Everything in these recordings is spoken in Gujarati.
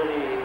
pretty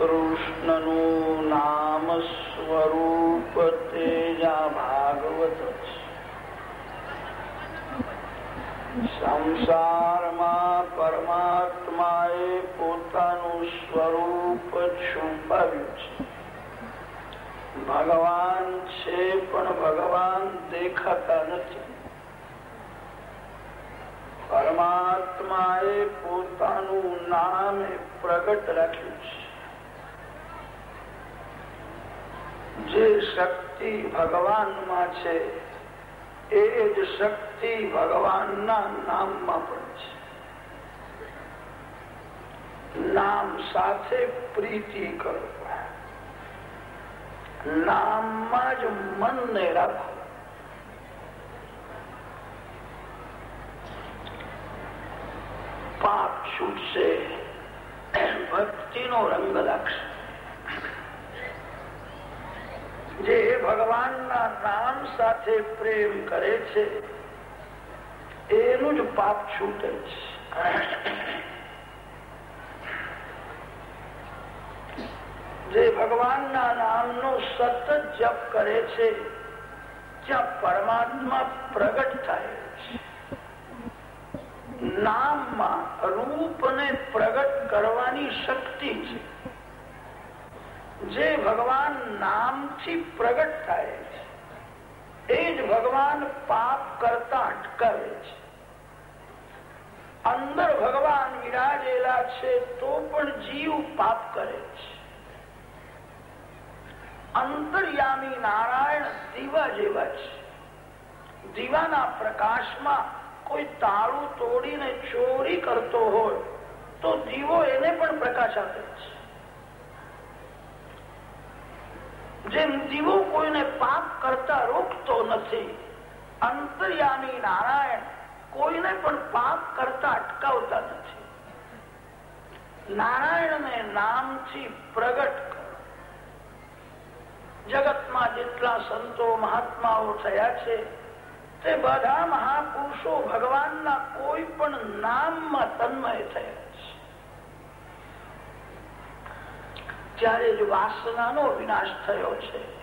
કૃષ્ણનું નામ સ્વરૂપ તેજા ભાગવત સંસારમાં પરમાત્માએ પોતાનું સ્વરૂપ છુપાવ્યું છે ભગવાન છે પણ ભગવાન દેખાતા નથી પરમાત્મા એ પોતાનું નામ પ્રગટ રાખ્યું છે જે શક્તિ ભગવાનમાં છે, એ જ શક્તિ ભગવાનના નામમાં પણ છે. નામ સાથે પ્રીતિ કરો. નામમાં જ મનને રાખો. પાપ છૂટશે, ભક્તિનો રંગ લાગશે. જે ભગવાન ના નામ સાથે પ્રેમ કરે છે, એનું જ પાપ છૂટે છે. જે ભગવાનના નામનો સતત જપ કરે છે, ત્યાં પરમાત્મા પ્રગટ થાય છે. નામમાં રૂપને પ્રગટ કરવાની શક્તિ છે. જે ભગવાન નામથી પ્રગટ થાય છે, એ જ ભગવાન પાપ કરતા અટકાવે છે. અંદર ભગવાન વિરાજેલા છે, તો પણ જીવ પાપ કરે છે. અંતર્યામી નારાયણ દીવા જેવા છે. દીવાના પ્રકાશમાં કોઈ તાળું તોડીને ચોરી કરતો હોય, તો દીવો એને પણ પ્રકાશ આપે છે. જેમ દીવો કોઈને પાપ કરતા રોકતો નથી. અંતર્યામી નારાયણ કોઈને પણ પાપ કરતા અટકાવતા નથી. નારાયણને નામથી પ્રગટ કરો. જગતમાં જેટલા સંતો મહાત્માઓ થયા છે, તે બધા મહાપુરુષો ભગવાનના કોઈ પણ નામમાં તન્મય થયા છે ત્યારે જ વાસનાનો વિનાશ થયો છે.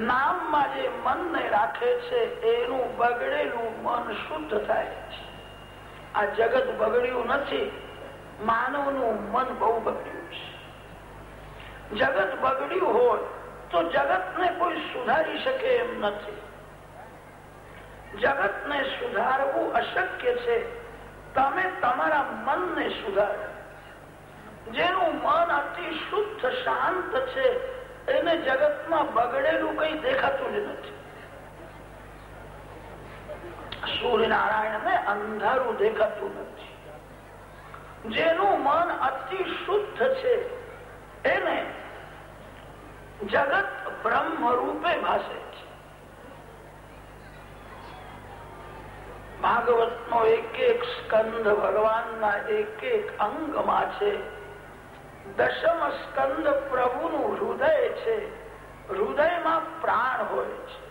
નામમાં જે મનને રાખે છે, એનું બગડેલું મન શુદ્ધ થાય છે. આ જગત બગડ્યું નથી, માનવનું મન બહુ બગડ્યું છે. જગત બગડ્યું હોય તો જગતને કોઈ સુધારી શકે એમ નથી. જગતને સુધારવું અશક્ય છે. તમે તમારા મનને સુધારો. જેનું મન અતિ શુદ્ધ, શાંત છે, એને જગતમાં બગડેલું કઈ દેખાતું જ નથી. જગત બ્રહ્મ રૂપે ભાષે છે ભાગવત નો એક એક સ્કંદ ભગવાનના એક એક અંગમાં છે. દશમ સ્કંદ પ્રભુનું હૃદય છે. હૃદયમાં પ્રાણ હોય છે.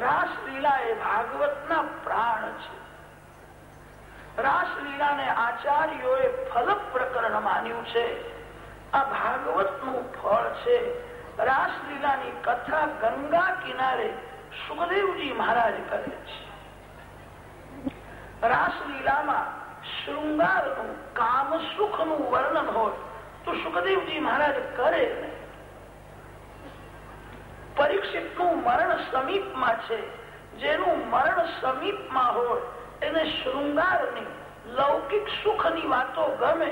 રાસલીલા એ ભાગવતના પ્રાણ છે. રાસલીલાને આચાર્યોએ ફલ પ્રકરણ માન્યું છે. આ ભાગવતનું ફળ છે. રાસલીલાની કથા ગંગા કિનારે સુખદેવજી મહારાજ કરે છે. રાસલીલામાં શૃંગારનું કામ સુખનું વર્ણન હોય. તો સુખદેવજી મહારાજ કરે પરીક્ષિતનું મરણ સમીપમાં છે. જેનું મરણ સમીપમાં હોય, એને શૃંગારની લૌકિક સુખની વાતો ગમે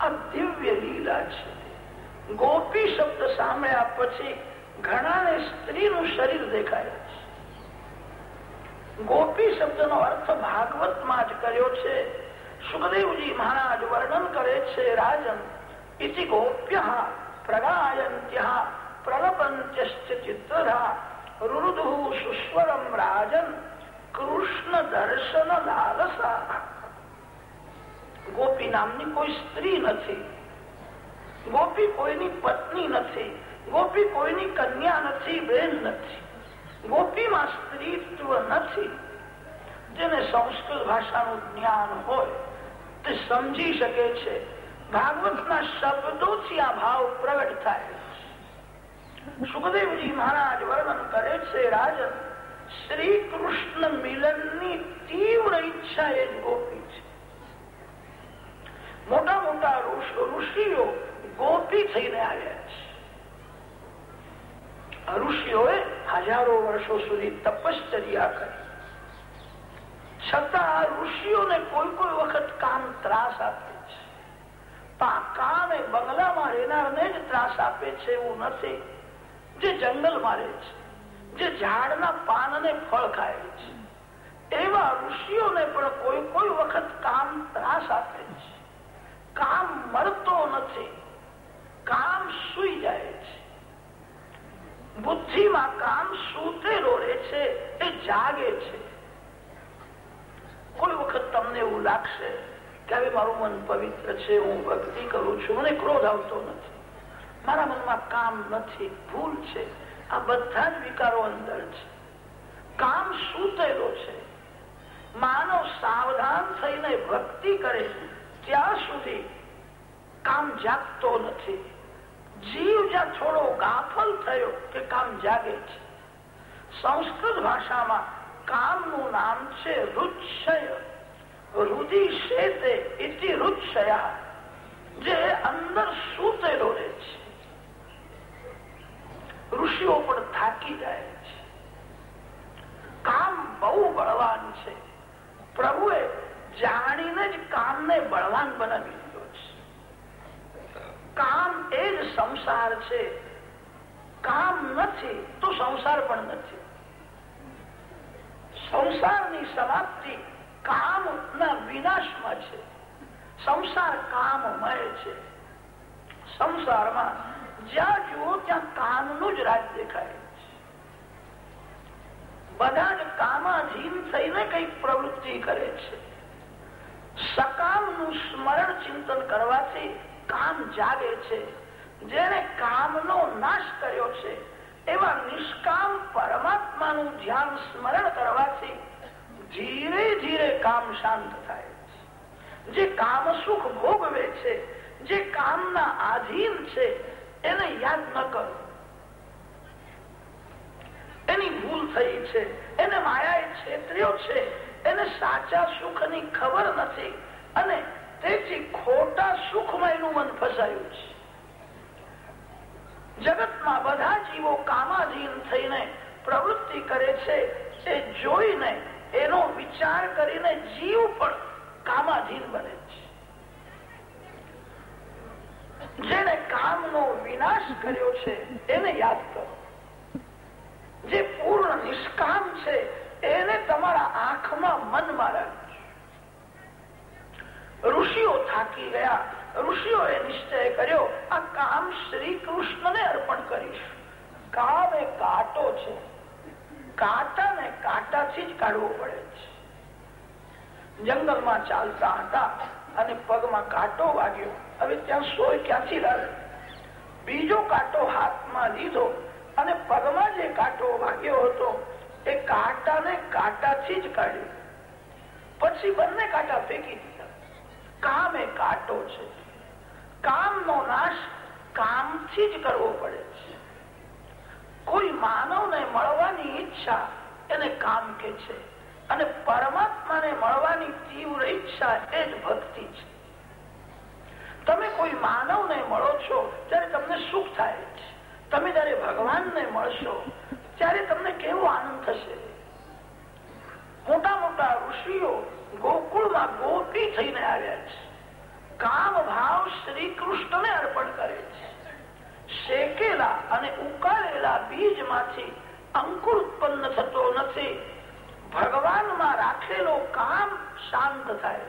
આ ગોપી શબ્દ સાંભળ્યા પછી ઘણાને સ્ત્રીનું શરીર દેખાય છે. ગોપી શબ્દનો અર્થ ભાગવતમાં જ કર્યો છે. સુખદેવજી મહારાજ વર્ણન કરે છે રાજન ઇતિ ગોપ્ય પ્રગાયંત્ય પ્રલપંત્યશ્ચ ચિત્રધા રુરુદુ સુસ્વરમ રાજન કૃષ્ણ દર્શન લાલસા ગોપી નામની કોઈ સ્ત્રી નથી ગોપી કોઈની પત્ની નથી ગોપી કોઈની કન્યા નથી બેન નથી ગોપીમાં સ્ત્રીત્વ નથી જેને સંસ્કૃત ભાષાનું જ્ઞાન હોય તે સમજી શકે છે. ભાગવતના શબ્દોથી આ ભાવ પ્રગટ થાય. સુખદેવજી મહારાજ વર્ણન કરે છે, રાજન શ્રી કૃષ્ણ મિલનની તીવ્ર ઈચ્છા એ જ ગોપી છે. મોટા મોટા ઋષિઓ ગોપી થઈને આવ્યા છે. ઋષિઓએ હજારો વર્ષો સુધી તપશ્ચર્યા કરી. છતાં ઋષિઓને કોઈ કોઈ વખત કાન ત્રાસ આપે છે. કાન એ બંગલામાં રહેનારને જ ત્રાસ આપે છે એવું નથી. જે જંગલમાં રહે છે, જે ઝાડના પાન ને ફળ ખાય છે. એવા ઋષિઓને પણ કોઈ કોઈ વખત પવિત્ર છે હું ભક્તિ કરું છું મને ક્રોધ આવતો નથી મારા મનમાં કામ નથી ભૂલ છે આ બધા જ વિકારો અંદર છે કામ સૂતેલો છે માનવ સાવધાન થઈને ભક્તિ કરે ત્યાં સુધી કામ જાગતો નથી જીવ જ્યાં થોડો ગાફલ થયો કે કામ જાગે છે સંસ્કૃત ભાષામાં કામનું નામ છે રુચ્છય રુધિ શેતે ઇતિ રુચ્છય જે અંદર સૂતેલો રહે છે ઋષિઓ પણ થાકી જાય છે કામ બહુ બળવાન છે પ્રભુએ જાણીને જ કામને બળવાન બનાવી દીધો છે કામ એ જ સંસાર છે કામ નથી તો સંસાર પણ નથી સંસારની સમાપ્તિ કામ ના વિનાશમાં છે. સંસાર કામમય છે. સંસારમાં જ્યાં જુઓ ત્યાં કામનું જ રાજ દેખાય બધા જ કામાધીન થઈને કઈ પ્રવૃત્તિ કરે છે. સકામનું સ્મરણ ચિંતન કરવાથી કામ જાગે છે. જેને કામનો નાશ કર્યો છે, એવા નિષ્કામ પરમાત્માનું ધ્યાન સ્મરણ કરવાથી ધીરે ધીરે કામ શાંત થાય છે. જે કામ સુખ ભોગવે છે, જે કામના આધીન છે, એને યાદ ન કરો. એની ભૂલ થઈ છે, એને માયા છેતર્યો છે, એને સાચા સુખની ખબર નથી અને તેથી ખોટા સુખમાં એનું મન ફસાયું છે. જગતમાં બધા જીવો કામાધીન થઈને પ્રવૃત્તિ કરે છે, એ જોઈને એનો વિચાર કરીને જીવ પણ કામાધીન બને છે. જેને કામનો વિનાશ કર્યો છે, એને યાદ કરો. જે પૂર્ણ નિષ્કામ છે, એને તમારા આંખમાં મનમાં રાખજો. ઋષિઓ થાકી ગયા. ઋષિઓએ નિશ્ચય કર્યો, આ કામ શ્રી કૃષ્ણને અર્પણ કરીશ. કામ એ કાંટો છે. કાંટા ને કાંટાથી જ કાઢવો પડે છે. જંગલમાં ચાલતા હતા અને પગમાં કાંટો વાગ્યો. હવે ત્યાં સોય ક્યાંથી લાવે? બીજો કાંટો હાથમાં લીધો અને પગમાં જે કાંટો વાગ્યો હતો, એ કાંટાને કાંટાથી જ કાઢ્યો. પછી બંને કાંટા ફેંકી દીધા. કામ એ કાંટો છે. કામનો નાશ કામથી જ કરવો પડે. કોઈ માનવને મળવાની ઈચ્છા એને કામ કે છે. અને પરમાત્માને મળવાની તીવ્ર ઈચ્છા એ જ ભક્તિ છે. તમે કોઈ માનવને મળો છો ત્યારે તમને સુખ થાય છે તમે જયારે ભગવાનને મળશો ત્યારે તમને કેવો આનંદ થશે? મોટા મોટા ઋષિઓ ગોકુળમાં ગોપી થઈને આવ્યા છે. કામ ભાવ શ્રી કૃષ્ણને અર્પણ કરે છે. શેકેલા અને ઉકાળેલા બીજમાંથી અંકુર ઉત્પન્ન થતો નથી. ભગવાનમાં રાખેલો કામ શાંત થાય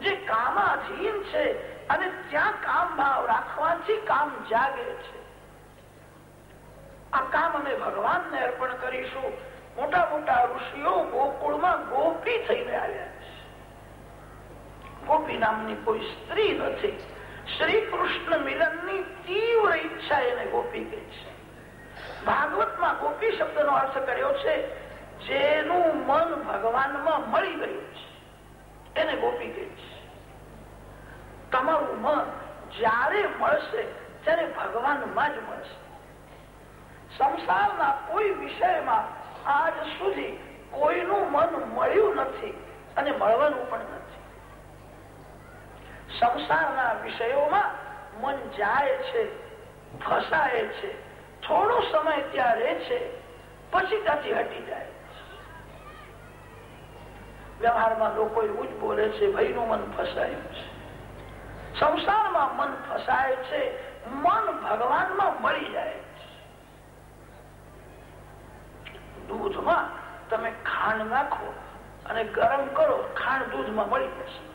જે કામાધીન છે અને ત્યાં કામ ભાવ રાખવાથી કામ જાગે છે. આ કામ અમે ભગવાનને અર્પણ કરીશું. મોટા મોટા ઋષિઓ ગોકુળમાં ગોપી થઈને આવ્યા છે. ગોપી નામની કોઈ સ્ત્રી નથી. શ્રી કૃષ્ણ મિલનની તીવ્ર ઈચ્છા એને ગોપી કહે છે. ભાગવતમાં ગોપી શબ્દનો અર્થ કર્યો છે, જેનું મન ભગવાનમાં મળી ગયું છે. એને ગોપી કહે છે. તમારું મન જ્યારે મળશે, ત્યારે ભગવાનમાં જ મળશે. સંસારના કોઈ વિષયમાં આજ સુધી કોઈનું મન મળ્યું નથી અને મળવાનું પણ નથી. સંસારના વિષયોમાં મન જાય છે, ફસાય છે, થોડો સમય ત્યાં રહે છે, પછી ત્યાંથી હટી જાય. વ્યવહારમાં લોકો એવું જ બોલે છે ભાઈનું મન ફસાયું છે. સંસારમાં મન ફસાય છે, મન ભગવાનમાં મળી જાય દૂધમાં તમે ખાંડ નાખો અને ગરમ કરો, ખાંડ દૂધમાં મળી જશે.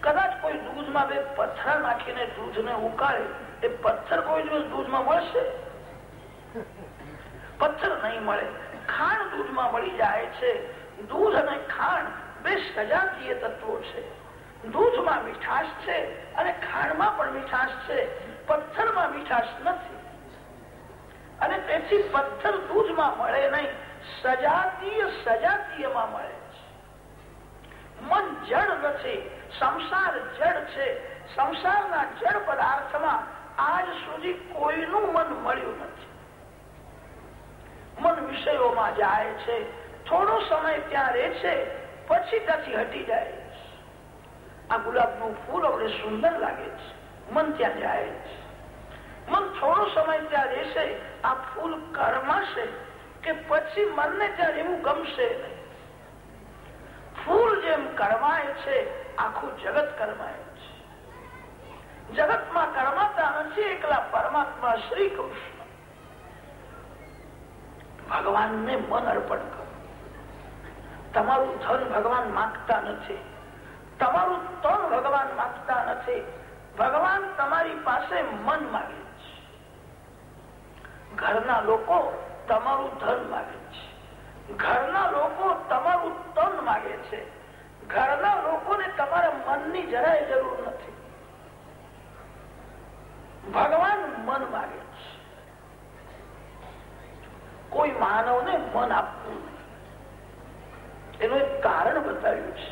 કદાચ કોઈ દૂધમાં બે પથ્થર નાખીને દૂધને ઉકાળે, એ પથ્થર કોઈ દિવસ દૂધમાં મળશે પથ્થર નહીં મળે, ખાંડ દૂધમાં મળી જાય છે. દૂધ અને ખાંડ બે સજાતીય તત્વો છે. દૂધમાં મીઠાશ છે અને ખાંડમાં પણ મીઠાશ છે. પથ્થરમાં મીઠાશ નથી. અને તેથી પથ્થર દૂધમાં મળે નહીં, સજાતીય સજાતીયમાં મળે મન જળ નથી સંસાર જડ છે. સંસારના જડ પદાર્થમાં આજ સુધી કોઈનું મન મળ્યું નથી. મન વિષયોમાં જાય છે. થોડો સમય ત્યાં રહે છે, પછી ત્યાંથી હટી જાય આ ગુલાબનું ફૂલ આપણે સુંદર લાગે છે. મન ત્યાં જાય છે. મન થોડો સમય ત્યાં રહેશે, આ ફૂલ કરમાશે કે પછી મનને ત્યાં રહેવું ગમશે નહીં. ફૂલ જેમ કરમાય છે આખું જગત કરમાય છે. જગતમાં કરમાતા નથી એકલા પરમાત્મા શ્રી કૃષ્ણ. ભગવાનને મન અર્પણ કરો. તમારું ધન ભગવાન માંગતા નથી. તમારું તન ભગવાન માંગતા નથી. ભગવાન તમારી પાસે મન માગે છે. ઘરના લોકો તમારું ધન માગે છે. ઘરના લોકો તમારું તન માગે છે. ઘરના લોકોને તમારા મનની જરાય જરૂર નથી. ભગવાન મન માગે છે. કોઈ માનવને મન આપવું એનું એક કારણ બતાવ્યું છે.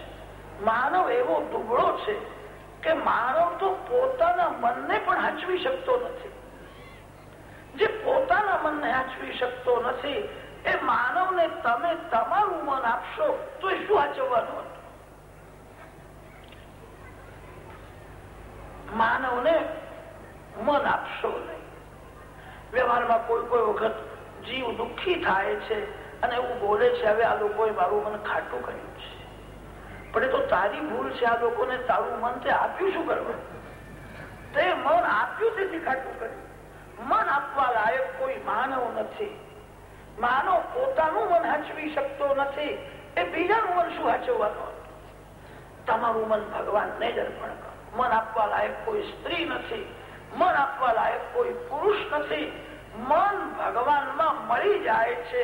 માનવ એવો દુબળો છે કે માનવ તો પોતાના મનને પણ હાચવી શકતો નથી. જે પોતાના મનને હાચવી શકતો નથી, એ માનવને તમે તમારું મન આપશો તો એ શું હાચવવાનું હતું માનવને મન આપશો નહીં. વ્યવહારમાં કોઈ કોઈ વખત જીવ દુઃખી થાય છે અને એવું બોલે છે, હવે આ લોકોએ મારું મન ખાટું કર્યું છે. પણ એ તો તારી ભૂલ છે, આ લોકોને તારું મન તે આપ્યું શું કરવા? તે મન આપ્યું તેથી ખાટું કર્યું. મન આપવા લાયક કોઈ માનવ નથી. માનવ પોતાનું મન હાચવી શકતો નથી, એ બીજાનું મન શું હાચવવાનું? તમારું મન ભગવાનને જ અર્પણ કરો. મન આપવા લાયક કોઈ સ્ત્રી નથી, મન આપવા લાયક કોઈ પુરુષ નથી. મન ભગવાનમાં મળી જાય છે,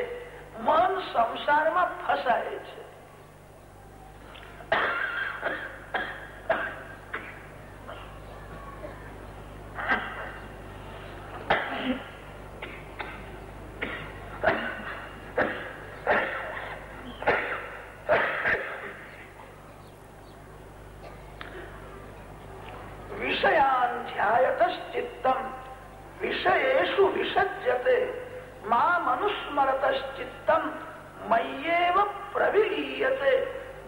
મન સંસારમાં ફસાય છે વિષયાધ્યાયતશ્ચિત્તમ વિષયેશુ વિસજ્યતે મામ અનુસ્મરતશ્ચિત્તમ મય્યેવ પ્રવિલીયતે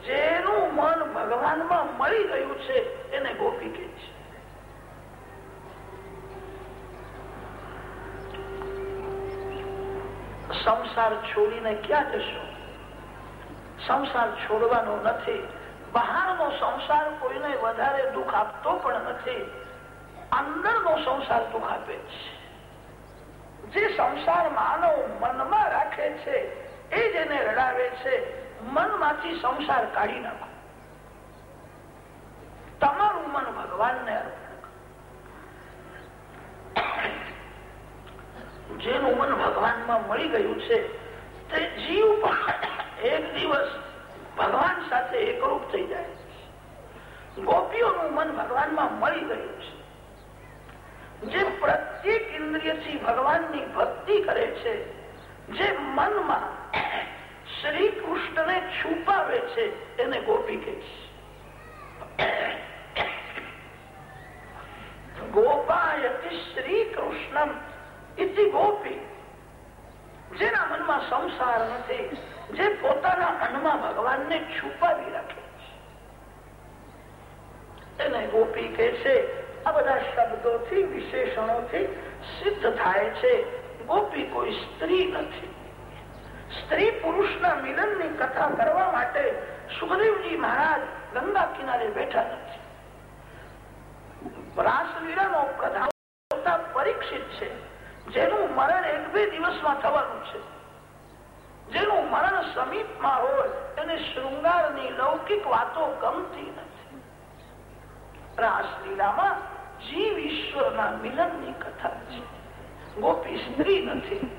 જેનું મન ભગવાનમાં મળી ગયું છે એને ગોપી કે છે સંસાર છોડીને ક્યાં જશો? સંસાર છોડવાનો નથી. બહારનો સંસાર કોઈને વધારે દુઃખ આપતો પણ નથી. અંદરનો સંસાર દુઃખ આપે છે. જે સંસાર માનવ મનમાં રાખે છે, એ જ એને રડાવે છે, મનમાંથી સંસાર કાઢી નાખો. તમારું મન ભગવાનને જેનું મન ભગવાનમાં મળી ગયું છે તે જીવ પણ એક દિવસ ભગવાન સાથે એકરૂપ થઈ જાય ગોપીઓનું મન ભગવાનમાં મળી ગયું છે. જે પ્રત્યેક ઇન્દ્રિયથી ભગવાનની ભક્તિ કરે છે, જે મનમાં શ્રી કૃષ્ણને છુપાવે છે, એને ગોપી કહે છે. ગોપાયતિ શ્રી કૃષ્ણ ઇતિ ગોપી. જેના મનમાં સંસાર નથી, જે પોતાના મનમાં ભગવાનને છુપાવી રાખે ગોપી કે છે, આ બધા શબ્દોથી, વિશેષણોથી સિદ્ધ થાય છે. ગોપી કોઈ સ્ત્રી નથી. સ્ત્રી પુરુષના મિલનની કથા કરવા માટે સુખદેવજી મહારાજ ગંગા કિનારે બેઠા નથી. રાસલીલાનો પ્રધાન પરીક્ષિત છે. જેનું મરણ એક બે દિવસમાં થવાનું છે. જેનું મરણ સમીપમાં હોય, એને શૃંગારની લૌકિક વાતો ગમતી નથી. રાસલીલામાં જીવ ઈશ્વરના મિલનની કથા છે. ગોપી સ્ત્રી નથી.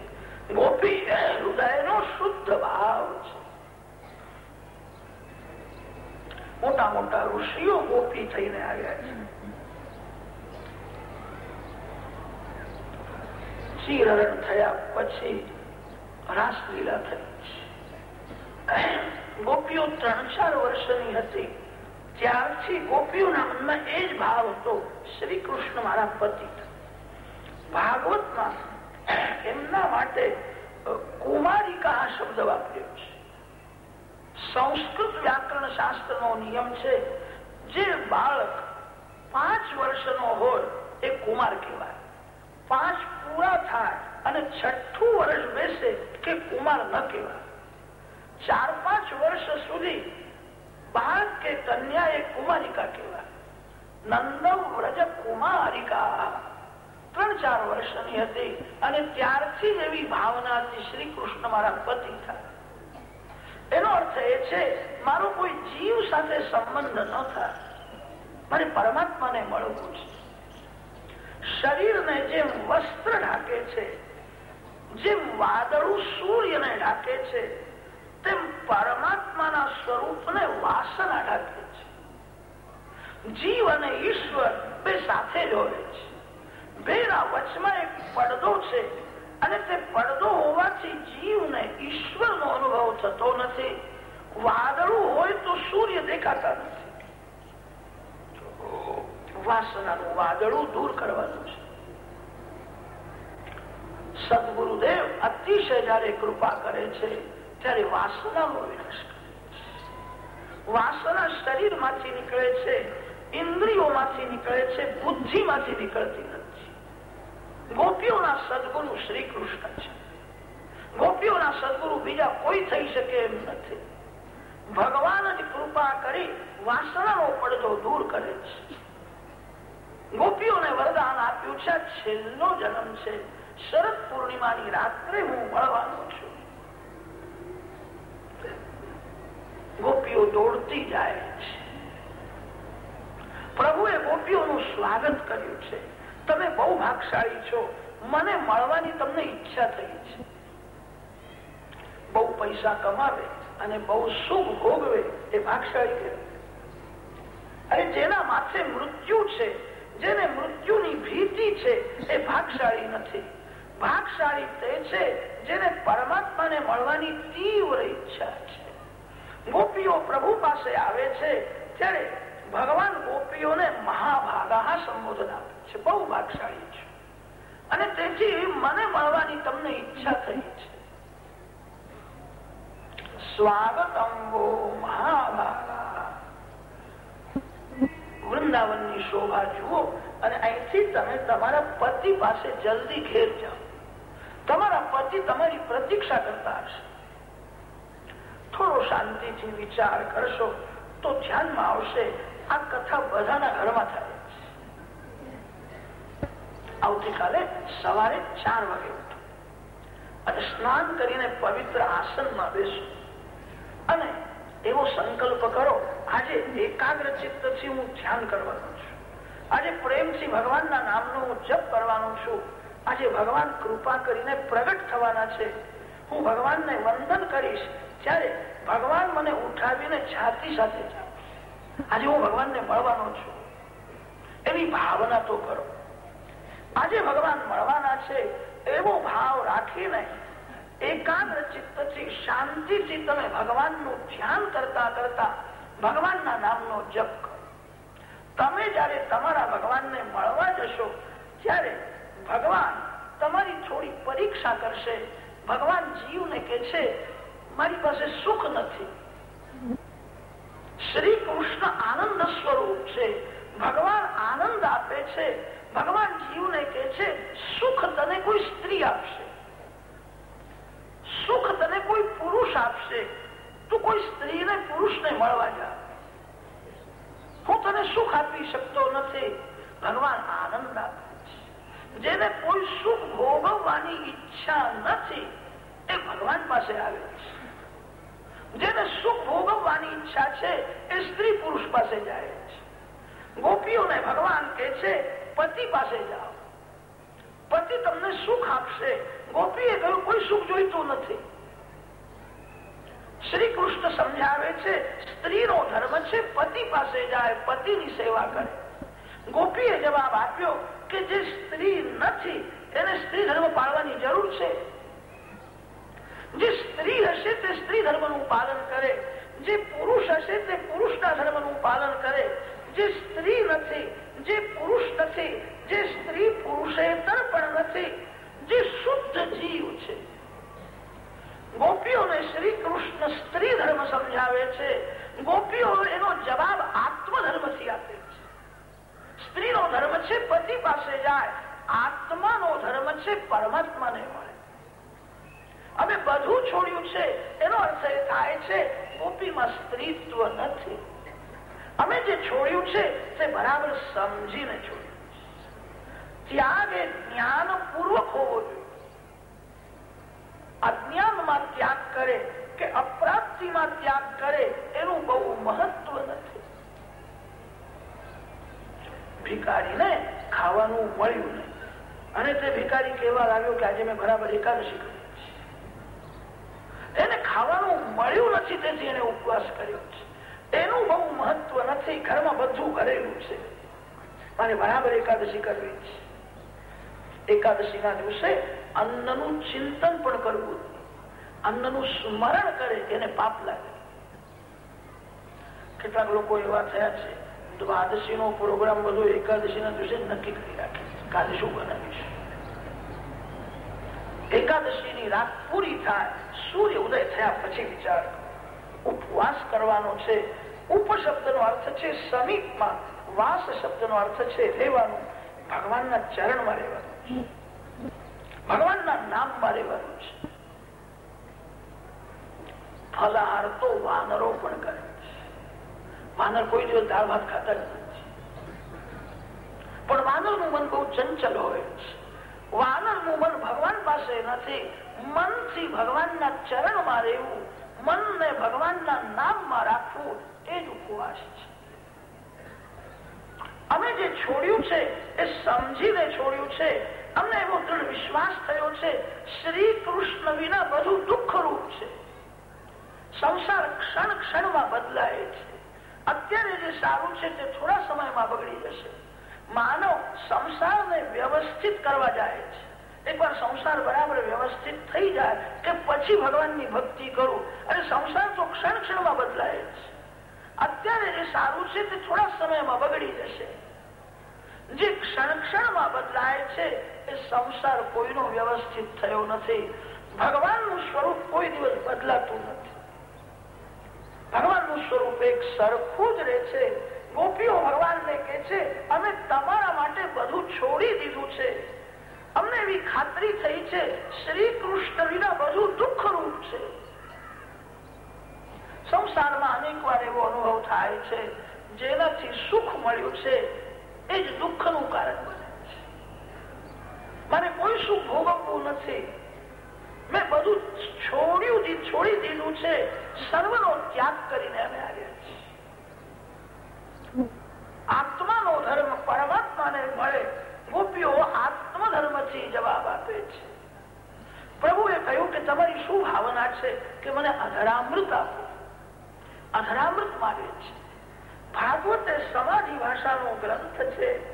ગોપી હૃદયનો શુદ્ધ ભાવ છે. મોટા મોટા ઋષિઓ ગોપી થઈને આવ્યા છે. ચીરહરણ થયા પછી રાસલીલા થઈ. ગોપીઓ ત્રણ ચાર વર્ષની હતી. ત્યારથી ગોપીઓના મનમાં એ જ ભાવ હતો શ્રી કૃષ્ણ મારા પતિ. ભાગવતમાં એમના માટે કુમારિકા આ શબ્દ વાપર્યો છે. સંસ્કૃત વ્યાકરણ શાસ્ત્ર નો નિયમ છે, જે બાળક પાંચ વર્ષનો હોય એ કુમાર કહેવાય. પાંચ પૂરા થાય અને છઠ્ઠું વર્ષ બેસે કે કુમાર ન કહેવાય. ચાર પાંચ વર્ષ સુધી બાળક કે કન્યા એ કુમારિકા કહેવાય નંદમ વ્રજ કુમારિકા ત્રણ ચાર વર્ષની હતી અને ત્યારથી જ એવી ભાવના શ્રી કૃષ્ણ મારા પતિ થાય એનો અર્થ એ છે મારો કોઈ જીવ સાથે સંબંધ ન થાય મારે પરમાત્માને મળવું છે શરીરને જેમ વસ્ત્ર ઢાકે છે જેમ વાદળું સૂર્યને ઢાકે છે તેમ પરમાત્માના સ્વરૂપને વાસના ઢાકે છે. જીવ અને ઈશ્વર બે સાથે જોડે છે. બેના વચમાં એક પડદો છે અને તે પડદો હોવાથી જીવને ઈશ્વરનો અનુભવ થતો નથી. વાદળું હોય તો સૂર્ય દેખાતા નથી. વાસનાનું વાદળું દૂર કરવાનું છે. સદગુરુદેવ અતિશય જયારે કૃપા કરે છે ત્યારે વાસનાનો વિનાશ કરે વાસના શરીરમાંથી નીકળે છે, ઇન્દ્રિયોમાંથી નીકળે છે, બુદ્ધિમાંથી નીકળતી નથી. ગોપીઓના સદગુરુ શ્રી કૃષ્ણ છે. ગોપીઓના સદગુરુ બીજા કોઈ થઈ શકે એમ નથી. ભગવાન જ કૃપા કરી વાસણાનો પડદો દૂર કરે છે. ગોપીઓને વરદાન આપ્યું છે છેલ્લો જન્મ છે. શરદ પૂર્ણિમાની રાત્રે હું મળવાનો છું. ગોપીઓ દોડતી જાય છે. પ્રભુએ ગોપીઓનું સ્વાગત કર્યું છે. તમે બહુ ભાગશાળી છો. મને મળવાની તમને ઈચ્છા થઈ છે. બહુ પૈસા કમાવે અને બહુ સુખ ભોગવે એ ભાગશાળી કહેવાય જેના માથે મૃત્યુ છે, જેને મૃત્યુની ભીતિ છે, એ ભાગશાળી નથી. ભાગશાળી તે છે જેને પરમાત્માને મળવાની તીવ્ર ઈચ્છા છે. ગોપીઓ પ્રભુ પાસે આવે છે, ત્યારે ભગવાન ગોપીઓને મહાભાગા સંબોધન આપે છે. બહુ ભાગશાળી છે. અને તેથી મને મળવાની તમને ઈચ્છા થઈ છે. સ્વાગતમ મહાભાગા. વૃંદાવનની શોભા જુઓ અને અહીંથી તમે તમારા પતિ પાસે જલ્દી ઘેર જાઓ. તમારા પતિ તમારી પ્રતીક્ષા કરતા હશે. થોડો શાંતિથી વિચાર કરશો તો ધ્યાનમાં આવશે, આ કથા બધાના ઘરમાં થાય. આવતીકાલે સવારે ચાર વાગે ઉઠો અને સ્નાન કરીને પવિત્ર આસનમાં બેસો. અને એવો સંકલ્પ કરો, આજે એકાગ્ર ચિત્તથી હું ધ્યાન કરવાનો છું. આજે પ્રેમથી ભગવાનના નામનો હું જપ કરવાનો છું. આજે ભગવાન કૃપા કરીને પ્રગટ થવાના છે. હું ભગવાનને વંદન કરીશ. ત્યારે ભગવાન મને ઉઠાવીને છાતી સાથે આજે હું ભગવાનને મળવાનો છું. એવી ભાવના તો કરો. આજે ભગવાન મળવાના છે એવો ભાવ રાખીને એકાગ્ર ચિત્તથી શાંતિથી તમે ભગવાનનું ધ્યાન કરતા કરતા ભગવાનના નામનો જપ કરો. તમે જયારે તમારા ભગવાનને મળવા જશો, ત્યારે ભગવાન તમારી થોડી પરીક્ષા કરશે. ભગવાન જીવને કે છે મારી પાસે સુખ નથી. શ્રી કૃષ્ણ આનંદ સ્વરૂપ છે. ભગવાન આનંદ આપે છે. ભગવાન જીવને કે છે, સુખ તને કોઈ સ્ત્રી આપશે. સુખ તને કોઈ પુરુષ આપશે. તું કોઈ સ્ત્રીને પુરુષને મળવા જા. હું તને સુખ આપી શકતો નથી. ભગવાન આનંદ આપે છે. જેને કોઈ સુખ ભોગવવાની ઈચ્છા નથી, એ ભગવાન પાસે આવે છે. જેને સુખ ભોગવવાની ઈચ્છા છે, એ સ્ત્રી પુરુષ પાસે જાય છે. ગોપીઓને ભગવાન કે છે, પતિ પાસે જાઓ. પતિ તમને સુખ આપશે. ગોપીએ કહ્યું, કોઈ સુખ જોઈતું નથી. શ્રી કૃષ્ણ સમજાવે છે, સ્ત્રીનો ધર્મ છે, પતિ પાસે જાય, પતિની સેવા કરે. ગોપીએ જવાબ આપ્યો કે જે સ્ત્રી નથી, એને સ્ત્રી ધર્મ પાળવાની જરૂર છે. જે સ્ત્રી હશે તે સ્ત્રી ધર્મનું પાલન કરે. જે પુરુષ હશે તે પુરુષના ધર્મનું પાલન કરે. જે સ્ત્રી નથી, જે પુરુષ નથી, જે સ્ત્રી પુરુષેતર પણ નથી, જે શુદ્ધ જીવ છે. ગોપીઓને શ્રી કૃષ્ણ સ્ત્રી ધર્મ સમજાવે છે. ગોપીઓ એનો જવાબ આત્મધર્મથી આપે છે. સ્ત્રીનો ધર્મ છે પતિ પાસે જાય, આત્માનો ધર્મ છે પરમાત્માને મળે. અમે બધું છોડ્યું છે. એનો અર્થ થાય છે, ગોપીમાં સ્ત્રીત્વ નથી. અમે જે છોડ્યું છે, તે બરાબર સમજીને છોડ્યું ત્યાગ એ જ્ઞાન પૂર્વક હોવો અજ્ઞાનમાં ત્યાગ કરે કે અપ્રાપ્તિમાં ત્યાગ કરે, એનું બહુ મહત્વ નથી. ભિકારીને ખાવાનું મળ્યું નહીં. અને તે ભિકારી કહેવા લાગ્યો કે આજે મેં બરાબર એકાદશી કરી. એને ખાવાનું મળ્યું નથી તેથી એને ઉપવાસ કર્યો છે. એનું બહુ મહત્વ નથી. ઘરમાં બધું કરેલું છે. મારે બરાબર એકાદશી કરવી છે. એકાદશી ના દિવસે અન્નનું ચિંતન પણ કરવું. અન્નનું સ્મરણ કરે, એને પાપ લાગે. કેટલાક લોકો એવા થયા છે દ્વાદશી નો પ્રોગ્રામ બધો એકાદશી ના દિવસે નક્કી કરી રાખે કાલે શું બનાવીશું? એકાદશી ની રાત પૂરી થાય, સૂર્ય ઉદય થયા પછી વિચાર. ઉપવાસ કરવાનો છે ઉપ નો અર્થ છે સમીપમાં, વાસ શબ્દ નો અર્થ છે રહેવાનું, ભગવાનના ચરણમાં રહેવાનું. ભગવાનના નામમાં રહેવાનું છે. ફલાહાર તો વાનરો પણ કરે વાનર કોઈ દિવસ દાળ ભાત ખાતા નથી. પણ વાનરનું મન બહુ ચંચલ હોય છે. વાનરનું મન ભગવાન પાસે નથી. મનથી ભગવાનના ચરણમાં રહેવું, મનને ભગવાનના નામમાં રાખવું, એ જ ઉપવાસ છે. અમે જે છોડ્યું છે, એ સમજીને છોડ્યું છે. અમને એવો દૃઢ વિશ્વાસ થયો છે શ્રી કૃષ્ણ વિના બધું દુઃખ રૂપ છે. સંસાર ક્ષણ ક્ષણમાં બદલાય છે. અત્યારે જે સારું છે, તે થોડા સમયમાં બગડી જશે. માનવ સંસારને વ્યવસ્થિત કરવા જાય છે. એકવાર સંસાર બરાબર વ્યવસ્થિત થઈ જાય કે પછી ભગવાનની ભક્તિ કરું, અને સંસાર તો ક્ષણ ક્ષણમાં બદલાય છે. અત્યારે જે સારું છે તે થોડા સમયમાં બગડી જશે. જે ક્ષણ ક્ષણમાં બદલાય છે એ સંસાર કોઈનો વ્યવસ્થિત થયો નથી. ભગવાનનું સ્વરૂપ કોઈ દિવસ બદલાતું નથી. ભગવાનનું સ્વરૂપ એક સરખું જ રહે છે ગોપીઓ ભગવાનને કે છે, અમે તમારા માટે બધું છોડી દીધું છે. અમને એવી ખાતરી થઈ છે શ્રી કૃષ્ણ વિના બધું દુઃખ રૂપ છે. સંસારમાં અનેક વાર એવો અનુભવ થાય છે, જેનાથી સુખ મળ્યું છે, એ જ દુઃખનું કારણ બને છે. મારે કોઈ સુખ ભોગવવું નથી. મેં બધું છોડ્યું છોડી દીધું છે. સર્વનો ત્યાગ કરીને અમે આવ્યા આત્માનો ધર્મ પરમાત્માને મળે, ગોપીઓ આત્મધર્મથી જવાબ આપે છે. પ્રભુએ કહ્યું કે તમારી શું ભાવના છે કે મને અધરામૃત આપો? અધરામૃત માગે છે. ભાગવત એ સમાધિ ભાષાનો ગ્રંથ છે.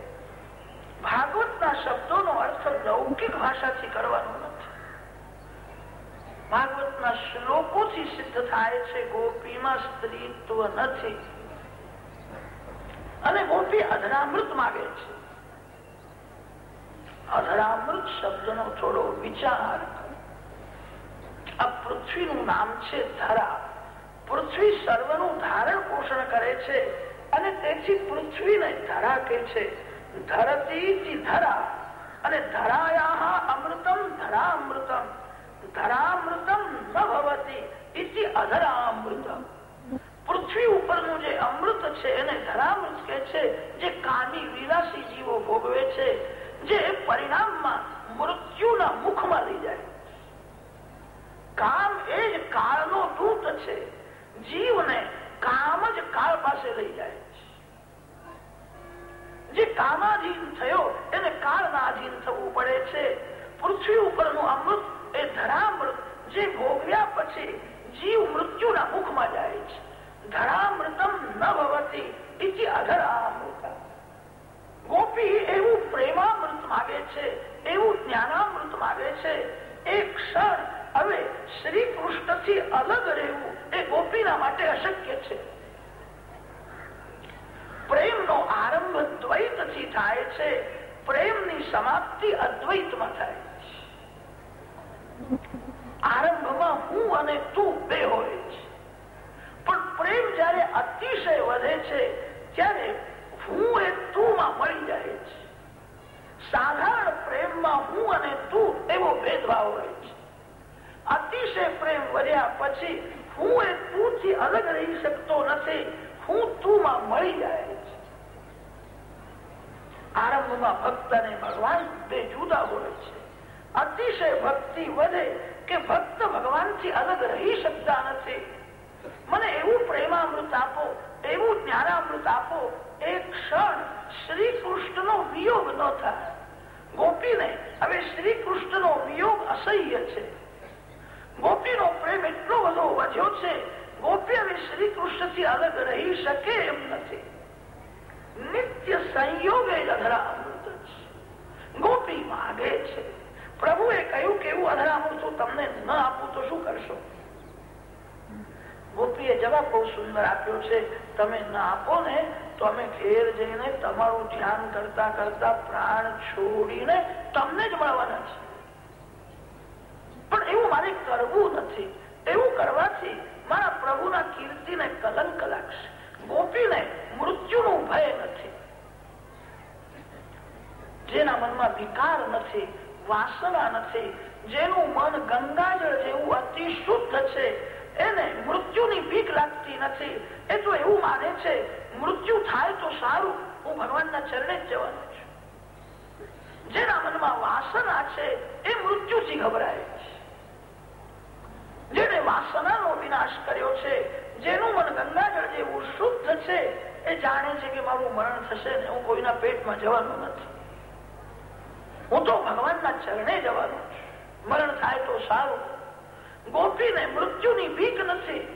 ભાગવતના શબ્દોનો અર્થ લૌકિક ભાષાથી કરવાનો નથી. ભાગવતના શ્લોકોથી સિદ્ધ થાય છે, ગોપીમાં સ્ત્રીત્વ નથી. અને ગોપી અધરામૃત માગે છે. અધરામૃત શબ્દનો થોડો વિચાર આ પૃથ્વીનું નામ છે ધરા. પૃથ્વી સર્વનું ધારણ પોષણ કરે છે અને તેથી પૃથ્વીને ધરા કે છે. ધરતી ધરા અને ધરાયા અમૃતમ ધરામૃતમ. ધરામૃતમ ન ભવતી અધરામૃતમ. પૃથ્વી ઉપરનું જે અમૃત છે એને ધરામૃત કે છે, જે કામી વિલાસી જીવો ભોગવે છે, જે પરિણામમાં મૃત્યુના મુખમાં લઈ જાય. કામ એ જ કાળનો દૂત છે. જીવને કામ જ કાળ પાસે લઈ જાય. જે કામાધીન થયો, એને કાળના આધીન થવું પડે છે. પૃથ્વી ઉપરનું અમૃત એ ધરામૃત જે ભોગવ્યા પછી જીવ મૃત્યુના મુખમાં જાય છે. ધરામૃતમ ન ભવતી ગોપી એવું પ્રેમામૃત માગે છે એવું જ્ઞાનામૃત માગે છે એક ક્ષણ હવે શ્રી કૃષ્ણથી અલગ રહેવું એ ગોપીના માટે અશક્ય છે. પ્રેમનો થાય છે, પ્રેમની સમાપ્તિ અદ્વૈતમાં થાય છે. આરંભમાં હું અને તું બે હોય છે. પણ પ્રેમ જયારે અતિશય વધે છે, ત્યારે હું એ તું માં મળી જાય છે. સાધારણ પ્રેમમાં હું અને તું એવો ભેદભાવ હોય છે. અતિશય પ્રેમ વધ્યા પછી હું એ તું થી અલગ રહી શકતો નથી, હું તું માં મળી જાય છે. આરંભમાં ભક્ત અને ભગવાન બે જુદા હોય છે. અતિશય ભક્તિ વધે કે ભક્ત ભગવાનથી અલગ રહી શકતા નથી. મને એવું પ્રેમામૃત આપો, એવું જ્ઞાનામૃત આપો, એ ક્ષણ શ્રી કૃષ્ણ વિયોગ ન થાય. ગોપીને હવે શ્રી કૃષ્ણ વિયોગ અસહ્ય છે. ગોપીનો પ્રેમ એટલો બધો વધ્યો છે, ગોપી હવે શ્રી કૃષ્ણથી અલગ રહી શકે એમ નથી. નિત્ય સંયોગ એ અધરા અમૃત છે ગોપી માગે છે. પ્રભુએ કહ્યું કે એવું અધરામૃત તમને ન આપું તો શું કરશો? ગોપીએ જવાબ બહુ સુંદર આપ્યો છે, તમે ના આપો ને, તો અમે ઘેર જઈને તમારું ધ્યાન કરતા કરતા પ્રાણ છોડીને તમને જ મળવાના છે પણ એવું મારે કરવું નથી. એવું કરવાથી મારા પ્રભુના કીર્તિને કલંક લાગશે. ગોપીને મૃત્યુનું ભય નથી. જેના મનમાં વિકાર નથી, વાસના નથી, જેનું મન ગંગાજળ જેવું અતિ શુદ્ધ છે એને મૃત્યુની ભીખ લાગતી નથી. એ એવું માને છે, મૃત્યુ થાય તો સારું. હું ભગવાનના ચરણે જ જવાનું છું. જેના મનમાં વાસના છે, એ મૃત્યુથી ગભરાય જેને વાસનાનો વિનાશ કર્યો છે, જેનું મન ગંગાજળ જેવું શુદ્ધ છે, એ જાણે છે કે મારું મરણ થશે ને હું કોઈના પેટમાં જવાનું નથી. હું તો ભગવાનના ચરણે જવાનું છું. મરણ થાય તો સારું. ગોપીને મૃત્યુની બીક નથી.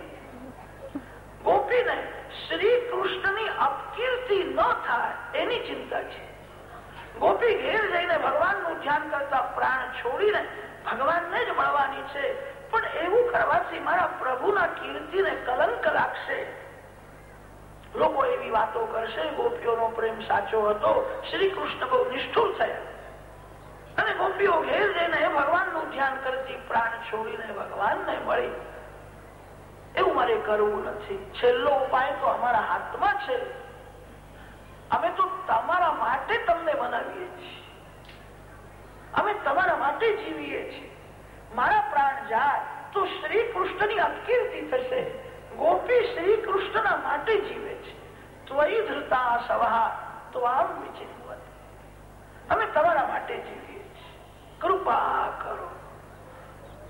ગોપીને શ્રી કૃષ્ણની અપકીર્તિ ન થાય એની ચિંતા છે. ગોપી ઘેર જઈને ભગવાનનું ધ્યાન કરતા પ્રાણ છોડીને ભગવાનને જ મળવાની છે. પણ એવું કરવાથી મારા પ્રભુના કીર્તિને કલંક લાગશે. લોકો એવી વાતો કરશે, ગોપીઓનો પ્રેમ સાચો હતો. શ્રી કૃષ્ણ બહુ નિષ્ઠુર થયા. અને ગોપીઓ ઘેર જઈને ભગવાનનું ધ્યાન કરતી, પ્રાણ છોડીને ભગવાનને મળી. એવું મારે કરવું નથી. છેલ્લો ઉપાય તો અમારા હાથમાં છે. અમે તો તમારા માટે તમને બનાવીએ છીએ. અમે તમારા માટે જીવીએ છીએ. મારા પ્રાણ જાય તો શ્રી કૃષ્ણની અપકીર્તિ થશે. ગોપી શ્રી કૃષ્ણના માટે જીવે છે. ત્વયી ધૃતા સભા તો આમ વિચિત અમે તમારા માટે જીવીએ કૃપા કરો.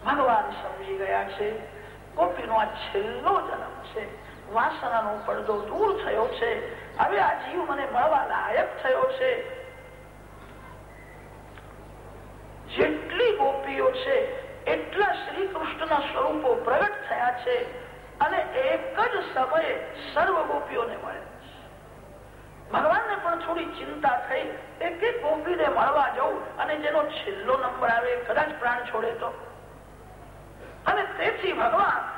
ભગવાન સમજી ગયા છે. ગોપીનો આ છેલ્લો જન્મ છે. વાસનાનો પડદો દૂર થયો છે. હવે આ જીવ મને મળવા લાયક થયો છે. જેટલી ગોપીઓ છે, એટલા શ્રી કૃષ્ણના સ્વરૂપો પ્રગટ થયા છે. અને એક જ સમયે સર્વ ગોપીઓને મળે. ભગવાનને પણ થોડી ચિંતા થઈ. એક એક ગોપીને મળવા જવું અને જેનો છેલ્લો નંબર આવે કદાચ પ્રાણ છોડે તો. અને તેથી ભગવાન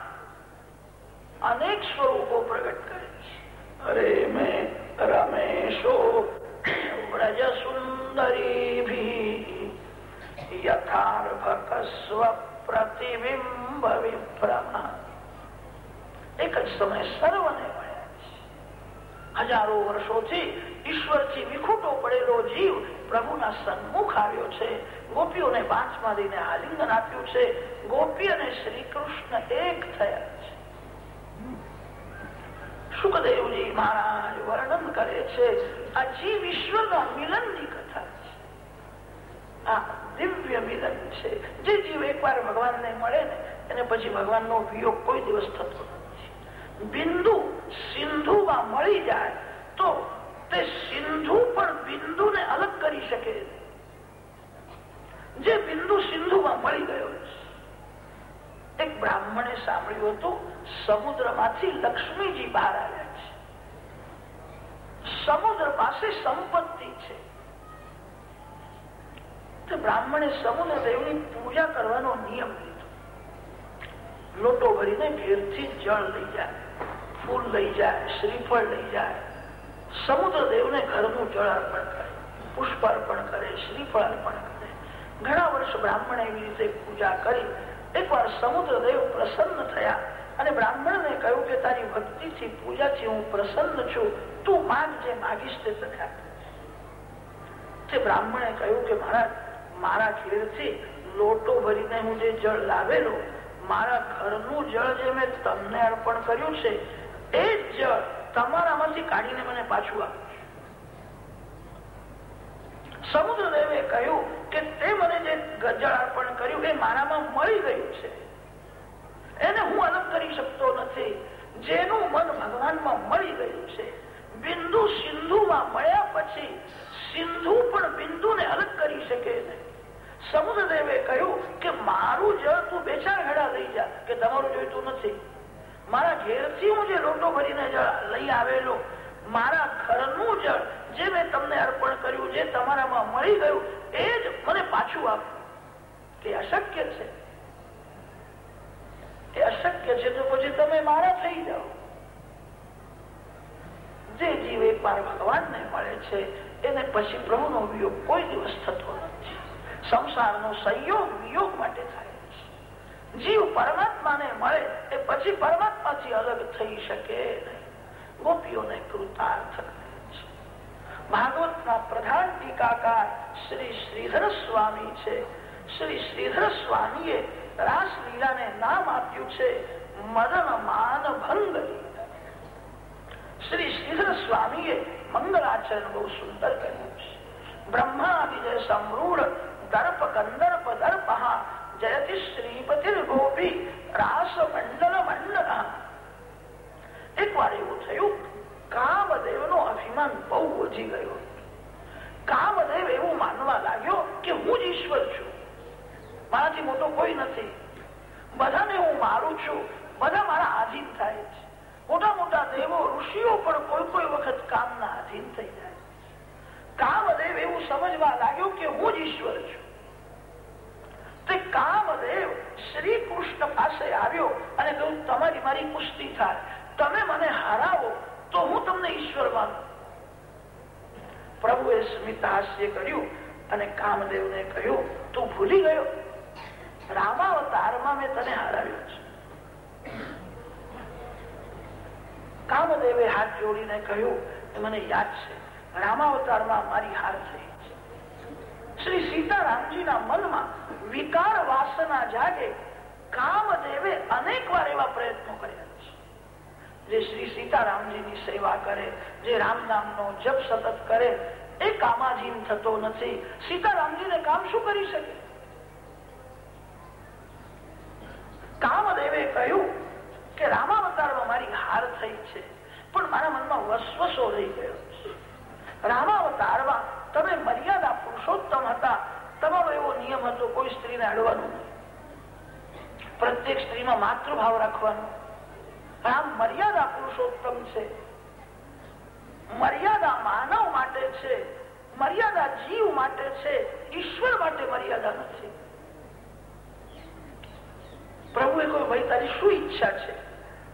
અનેક સ્વરૂપો પ્રગટ કરે છે. અરે મેં રમેશો, વ્રજ સુંદરી યથાર્ભકસ્વ પ્રતિબિંબ વિભ્રમ. એક જ સમય સર્વને હજારો વર્ષોથી ઈશ્વરથી વિખૂટો પડેલો જીવ પ્રભુના સન્મુખ આવ્યો છે. ગોપીઓને પાંચમા દિને આલિંગન આપ્યું છે. ગોપી અને શ્રી કૃષ્ણ એક થયા છે. સુખદેવજી મહારાજ વર્ણન કરે છે, આ જીવ ઈશ્વરના મિલનની કથા છે. આ દિવ્ય મિલન છે. જે જીવ એકવાર ભગવાનને મળે ને, એને પછી ભગવાનનો વિયોગ કોઈ દિવસ થતો નથી. બિંદુ સિંધુમાં મળી જાય, તો તે સિંધુ પણ બિંદુને અલગ કરી શકે. જે બિંદુ સિંધુમાં મળી ગયો. એક બ્રાહ્મણે સાંભળ્યું હતું, સમુદ્રમાંથી લક્ષ્મીજી બહાર આવ્યા છે. સમુદ્ર પાસે સંપત્તિ છે. તે બ્રાહ્મણે સમુદ્ર દેવની પૂજા કરવાનો નિયમ લીધો. લોટો ભરીને ઘેરથી જળ લઈ જાય. ફૂલ લઈ જાય, શ્રીફળ લઈ જાય. સમુદ્ર દેવને ઘરનું જળ અર્પણ કરે, પુષ્પ અર્પણ કરે, શ્રીફળ અર્પણ કરે. ઘણા વર્ષ બ્રાહ્મણ એવી રીતે પૂજા કરી. એકવાર સમુદ્ર દેવ પ્રસન્ન થયા અને બ્રાહ્મણ ને કહ્યું કે, તારી ભક્તિ થી પૂજા થી હું પ્રસન્ન છું. તું માગ જે માગીશ તે તે બ્રાહ્મણે કહ્યું કે, મહારાજ, મારા ઘેરથી લોટો ભરીને હું જે જળ લાવેલો, મારા ઘરનું જળ જે મેં તમને અર્પણ કર્યું છે એ જ જળ તમારામાંથી કાઢીને મને પાછું સમુદ્ર દેવે કહ્યું કે તે મને જે ગજળ અર્પણ કર્યું એ મારામાં મળી ગયું છે. એને હું અલગ કરી શકતો નથી. જેનું મન ભગવાનમાં મળી ગયું છે. બિંદુ સિંધુમાં મળ્યા પછી સિંધુ પણ બિંદુને અલગ કરી શકે નહીં. સમુદ્રદેવે કહ્યું કે મારું જળ તું બે ચાર ઘડા લઈ જા, કે તમારું જોઈતું નથી. મારા ઘેરથી હું જે લોટો ભરીને લઈ આવેલો, મારા ઘરનું જળ જે મેં તમને અર્પણ કર્યું, જે તમારામાં મળી ગયું, એ જ મને પાછું આપ. તે અશક્ય છે. એ અશક્ય છે તો પછી તમે મારા થઈ જાઓ. જે જીવ એક વાર ભગવાનને મળે છે, એને પછી પ્રભુનો વિયોગ કોઈ દિવસ થતો નથી. સંસારનો સંયોગ વિયોગ માટે થાય. જીવ પરમાત્માને મળે, એ પછી પરમાત્માથી અલગ થઈ શકે ગોપીઓને કૃતાર્થ ભાગવતના પ્રધાન ટીકાકાર શ્રી શ્રીધર સ્વામી છે. શ્રી શ્રીધર સ્વામીએ રાસલીલાને નામ આપ્યું છે, મદન માન ભંગ શ્રી શ્રીધર સ્વામીએ મંગલાચરણ બહુ સુંદર કર્યું છે. બ્રહ્મા વિજય સમૃઢ દર્પ કંદર્પ દર્પ જયતિ શ્રીપતિ ગોપી રાસ મંડળ મંડળ એક વાર એવું થયું કામદેવ નો અભિમાન બહુ વધી ગયો. કામદેવ એવું માનવા લાગ્યો કે હું જ ઈશ્વર છું. મારાથી મોટો કોઈ નથી. બધાને હું મારું છું. બધા મારા આધીન થાય છે. મોટા મોટા દેવો, ઋષિઓ પણ કોઈ કોઈ વખત કામના આધીન થઈ જાય કામદેવ એવું સમજવા લાગ્યો કે હું જ ઈશ્વર છું. તે કામદેવ શ્રી કૃષ્ણ પાસે આવ્યો અને કહ્યું, તમારી મારી કુસ્તી થાય. તમે મને હરાવો તો હું તમને ઈશ્વર માનું. પ્રભુએ સ્મિત હાસ્ય કર્યું અને કામદેવને કહ્યું, તું ભૂલી ગયો? રામાવતારમાં મેં તને હરાવ્યો છે. કામદેવે હાથ જોડીને કહ્યું મને યાદ છે. રામાવતારમાં મારી હાર થઈ. શ્રી સીતારામજીના મનમાં વિકાર વાસના જાગે, કામદેવે અનેક વાર એવા પ્રયત્નો કર્યા જે શ્રી સીતારામજીની સેવા કરે, જે રામ જપ સતત કરે, એ કામાધીન થતો નથી. સીતારામજીને કામ શું કરી શકે? કામદેવે કહ્યું કે રામાવતારમાં મારી હાર થઈ છે, પણ મારા મનમાં વસવસો રહી ગયો છે. રામાવતારમાં તમે મર્યાદા પુરુષોત્તમ હતા. તમારો એવો નિયમ હતો, કોઈ સ્ત્રીને અડવાનું પ્રત્યેક સ્ત્રીમાં માતૃભાવ રાખવાનો. રામ મર્યાદા પુરુષોત્તમ છે. મર્યાદા માનવ માટે છે. મર્યાદા જીવ માટે છે. ઈશ્વર માટે મર્યાદા નથી. પ્રભુએ કોઈ ભાઈ તારી શું ઈચ્છા છે?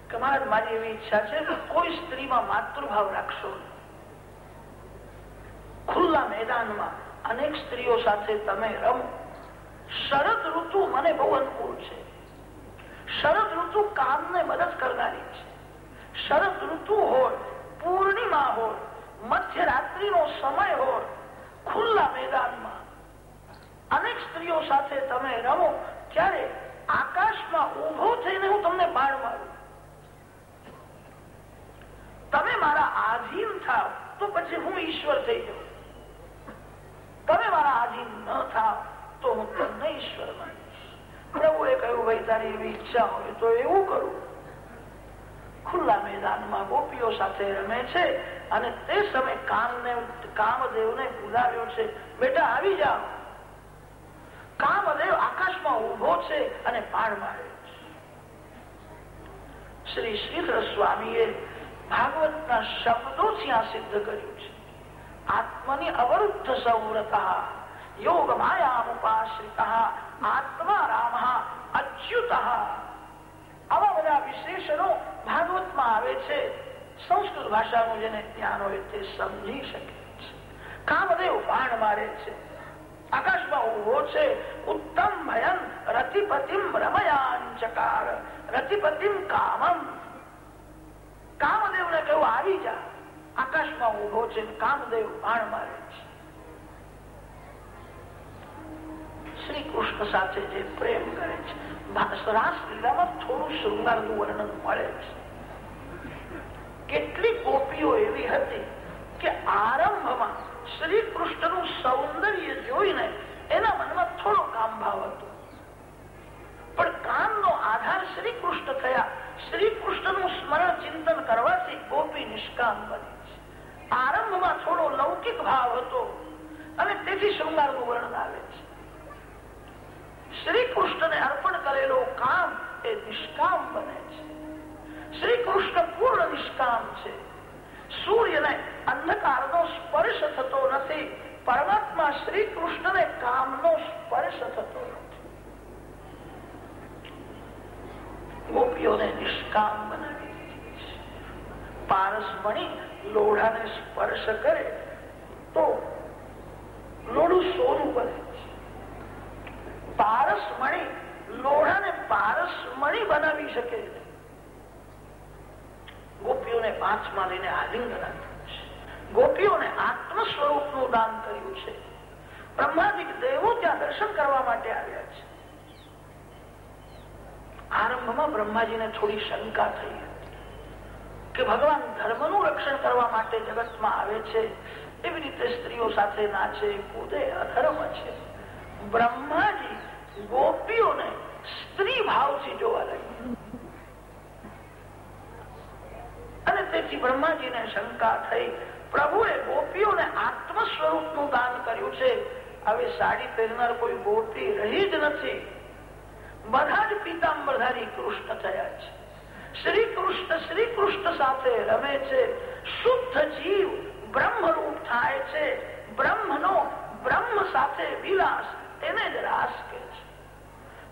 કે મહારાજ, મારી એવી ઈચ્છા છે કોઈ સ્ત્રીમાં માતૃભાવ રાખશો ખુલ્લા મેદાનમાં અનેક સ્ત્રીઓ સાથે તમે રમો શરદ ઋતુ મને બહુ અનુકૂળ છે. શરદ ઋતુ કામને મદદ કરનારી છે. શરદ ઋતુ હોય, પૂર્ણિમા હોય, મધ્યરાત્રિનો સમય હોય, ખુલ્લા મેદાનમાં અનેક સ્ત્રીઓ સાથે તમે રમો ત્યારે આકાશમાં ઊભો થઈને હું તમને બાળ મારું. તમે મારા આધીન થાવ, તો પછી હું ઈશ્વર થઈ જાઉં. તમે મારા આધીન ન થાવ તો હું તમને ઈશ્વર માનીશ. પ્રભુએ કહ્યું, ભાઈ, તારી એવી ઈચ્છા હોય તો એવું કરું. ખુલ્લા મેદાનમાં ગોપીઓ સાથે રમે છે અને તે સમય કામને, કામદેવને બોલાવ્યો છે, બેટા, આવી જાઓ. કામદેવ આકાશમાં ઊભો છે અને પાડ માર્યો છે. શ્રી શ્રીધર સ્વામીએ ભાગવતના શબ્દો ત્યાં સિદ્ધ કર્યું છે. આત્મની અવરુદ્ધ સૌરત યોગ માયામુપાશ્રિત આત્મા રામ અચ્યુત આવા બધા વિશેષણો ભાગવતમાં આવે છે સંસ્કૃત ભાષાનું જેને જ્ઞાન હોય તે સમજી શકે છે કામદેવ બાણ મારે છે આકાશમાં ઊભો છે ઉત્તમ ભયન રતિપતિમ રમયાંચકાર રતિપતિમ કામમ કામદેવ ને કહ્યું આવી જા આકાશમાં ઊભો છે કામદેવ બાણ મારે છે. શ્રી કૃષ્ણ સાથે જે પ્રેમ કરે છે રાસલીલામાં થોડું શૃંગારનું વર્ણન મળે છે. કેટલી ગોપીઓ એવી હતી કે આરંભમાં શ્રી કૃષ્ણનું સૌંદર્ય જોઈને એના મનમાં થોડો કામ ભાવ હતો. પણ કામનો આધાર શ્રી કૃષ્ણ થયા. શ્રી કૃષ્ણનું સ્મરણ ચિંતન કરવાથી ગોપી નિષ્કામ બની. આરંભમાં થોડો લૌકિક ભાવ હતો અને તેથી શૃંગારનું વર્ણન આવે છે. શ્રી કૃષ્ણને અર્પણ કરેલો કામ એ નિષ્કામ બને છે. શ્રી કૃષ્ણ પૂર્ણ નિષ્કામ છે. સૂર્યને અંધકારનો સ્પર્શ થતો નથી, પરમાત્મા શ્રી કૃષ્ણને કામનો સ્પર્શ થતો નથી. ગોપીઓને નિષ્કામ બનાવી પારસમણી લોઢાને સ્પર્શ કરે તો લોડું સોનું બને પારસમણી લોઢાને પારસમણી બનાવી શકે ગોપીઓને પાંચમાં લઈને આલિંગન આપ્યું છે. ગોપીઓને આત્મ સ્વરૂપનું દાન કર્યું છે. બ્રહ્માદિક દેવો ત્યાં દર્શન કરવા માટે આવ્યા છે. આરંભમાં બ્રહ્માજીને થોડી શંકા થઈ હતી. કે ભગવાન ધર્મનું રક્ષણ કરવા માટે જગતમાં આવે છે, એવી રીતે સ્ત્રીઓ સાથે નાચે, કૂદે, અધર્મ છે. બ્રહ્માજી ગોપીઓને સ્ત્રી ભાવથી જોવા લાગ્યા અને તેથી બ્રહ્માજીને શંકા થઈ, પ્રભુએ ગોપીઓને આત્મ સ્વરૂપનું દાન કર્યું છે. હવે સાડી પહેરનાર કોઈ ગોપી રહી જ નથી. બધા જ પીતાંબરધારી કૃષ્ણ થયા છે. શ્રી કૃષ્ણ શ્રી કૃષ્ણ સાથે રમે છે. શુદ્ધ જીવ બ્રહ્મરૂપ થાય છે. બ્રહ્મનો બ્રહ્મ સાથે વિલાસ એને જ રાસ કે છે.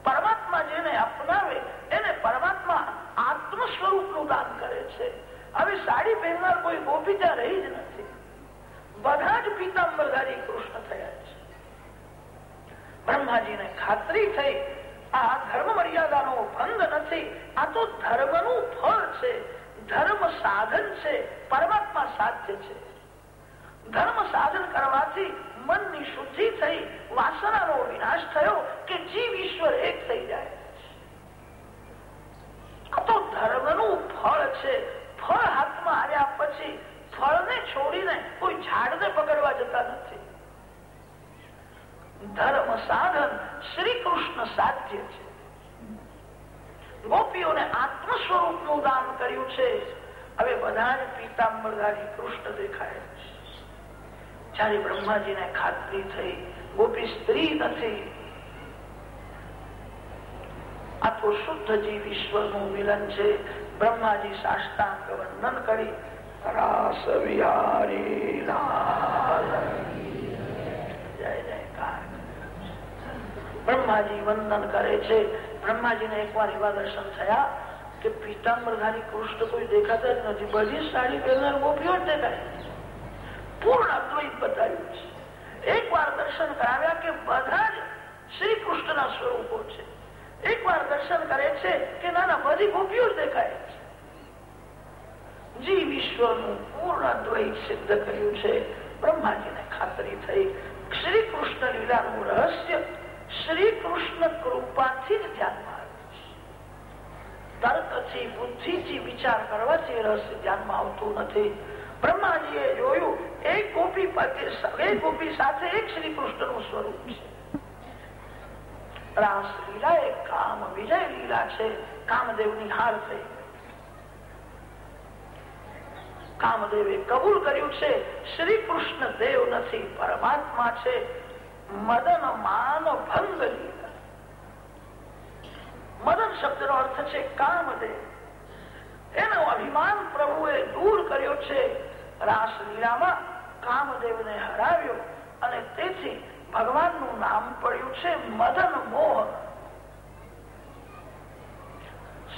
પરમાત્મા જેને અપનાવે, એને પરમાત્મા આત્મ સ્વરૂપનું દાન કરે છે. હવે સાડી પહેરનાર કોઈ ગોપી ત્યાં રહી જ નથી. બધા જ પીતાંબરધારી કૃષ્ણ થયા છે. બ્રહ્માજીને ખાતરી થઈ આ ધર્મ મર્યાદાનો ભંગ નથી. આ તો ધર્મનું ફળ છે. ધર્મ સાધન છે. પરમાત્મા સાધ્ય છે. ધર્મ સાધન કરવાથી મનની શુદ્ધિ થઈ, વાસનાનો વિનાશ થયો કે જીવ ઈશ્વર એક થઈ જાય. આ તો ધર્મનું ફળ છે. ફળ હાથમાં આવ્યા પછી ફળને છોડીને કોઈ ઝાડને પકડવા જતા નથી. ધર્મ સાધન શ્રી કૃષ્ણ સાધ્ય છે. ગોપીઓને આત્મ સ્વરૂપનું દાન કર્યું છે. હવે બધા જ કૃષ્ણ દેખાય જયારે બ્રહ્માજીને ખાતરી થઈ, ગોપી સ્ત્રી નથી. આ તો શુદ્ધ જીવ ઈશ્વરનું મિલન છે. બ્રહ્માજી સાષ્ટાંગ વંદન કરી રાસ વિહારી જય જયકાર બ્રહ્માજી વંદન કરે છે. બ્રહ્માજીને એકવાર એવા દર્શન થયા કે પીતાંબરધારી કૃષ્ણ કોઈ દેખાતા જ નથી. બધી સાડી પહેરનાર ગોપીઓ જ દેખાય. પૂર્ણ અદ્વૈત બતાવ્યું છે. એક વાર દર્શન કરાવ્યા કે બધા જ શ્રી કૃષ્ણના સ્વરૂપો છે. એક વાર દર્શન કરે છે કે નાના બધી ગોપીઓ જ દેખાય છે. જીવ વિશ્વનું પૂર્ણ અદ્વૈત સિદ્ધ કર્યું છે. બ્રહ્માજીને ખાતરી થઈ શ્રી કૃષ્ણ લીલાનું રહસ્ય શ્રી કૃષ્ણ કૃપાથી જ ધ્યાનમાં તર્કથી, બુદ્ધિથી વિચાર કરવાથી રહસ્ય ધ્યાનમાં આવતું નથી. બ્રહ્માજીએ જોયું, એક ગોપી એક ગોપી સાથે એક શ્રી કૃષ્ણનું સ્વરૂપ છે. રાસ લીલા એ કામ, વિજય લીલા છે. કામદેવની હાર થઈ. કામદેવે કબૂલ કર્યું છે શ્રી કૃષ્ણ દેવ નથી, પરમાત્મા છે. મદન માન ભંગ લીલા મદન શબ્દનો અર્થ છે કામદેવ એનો અભિમાન પ્રભુએ દૂર કર્યો છે. રાસલીલામાં કામદેવને હરાવ્યો અને તેથી ભગવાનનું નામ પડ્યું છે મદન મોહન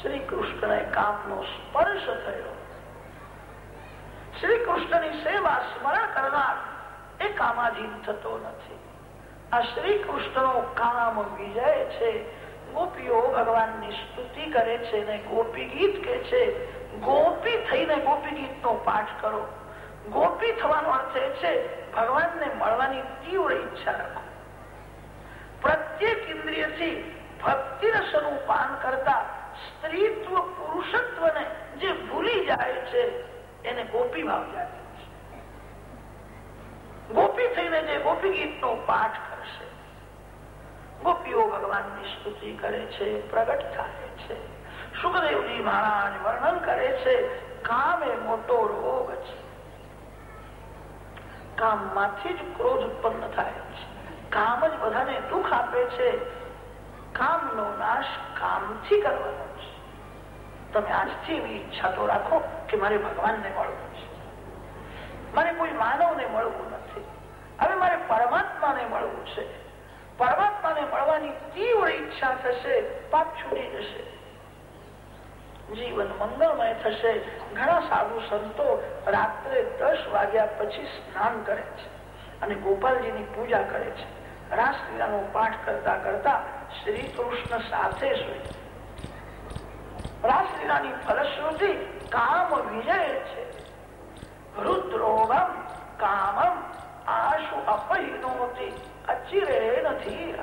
શ્રી કૃષ્ણને કામનો સ્પર્શ થયો. શ્રી કૃષ્ણની સેવા સ્મરણ કરનાર એ કામ કામાધીન થતો નથી. આ શ્રી કૃષ્ણનો કામ વિજય છે. ગોપીઓ ભગવાનની સ્તુતિ કરે છે ને ગોપી ગીત કે છે, ગોપી થઈને ગોપી ગીત નો પાઠ કરો. ગોપી થવાનો અર્થ એ છે, ભગવાનને મળવાની તીવ્ર ઈચ્છા રાખો. પ્રત્યેક ઇન્દ્રિયથી ભક્તિ રસનું પાન કરતા સ્ત્રીત્વ પુરુષત્વને જે ભૂલી જાય છે, એને ગોપી ભાવ જાય ગોપી થઈને જે ગોપી ગીત નો પાઠ ભગવાનની સ્તુતિ કરે છે, પ્રગટ થાય છે. સુખદેવજી મહારાજ વર્ણન કરે છે, કામ એ મોટો રોગ છે. કામમાંથી જ ક્રોધ ઉત્પન્ન થાય છે. કામ જ બધાને દુઃખ આપે છે. કામનો નાશ કામથી કરવાનો છે. તમે આજથી એવી ઈચ્છા તો રાખો કે મારે ભગવાનને મળવું છે. મારે કોઈ માનવને મળવું નથી. હવે મારે પરમાત્માને મળવું છે. પરમાત્માને મળવાની તીવ્ર ઈચ્છા થશે, પાપ છૂટી જશે. જીવન મંગળમય થશે. ઘણા સાધુ સંતો રાત્રે દસ વાગ્યા પછી સ્નાન કરે છે અને ગોપાલજીની પૂજા કરે છે. રાસલીલાનો પાઠ કરતા કરતા શ્રી કૃષ્ણ સાથે સુઈ રાસલીલાની ફલશ્રુતિ કામ વિજય છે. રુદ્રોગમ કામમ આશુ અપહિનોતી અચિરે નથી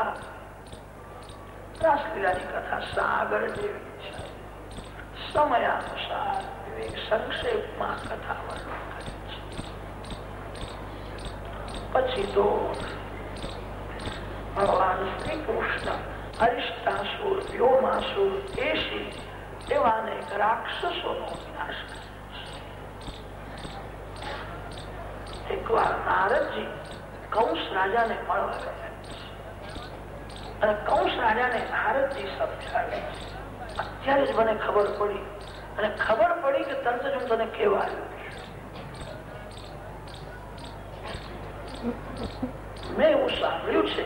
રાસલીલાની કથા સાગર જેવી છે. સમયાનુસાર સંક્ષેપમાં કથા વર્ણન કરે છે. પછી તો ભગવાન શ્રી કૃષ્ણ અરિષ્ટાસુર વ્યોમાસુર, કેશી એવા અનેક રાક્ષસોનો વિનાશ એકવાર નારદજી કંસ રાજાને મળવા અને કૌશ રાજાને નારદજી સમજાવે અત્યારે જ મને ખબર પડી. અને ખબર પડી કે તરત જ હું તને કેવા મેં એવું સાંભળ્યું છે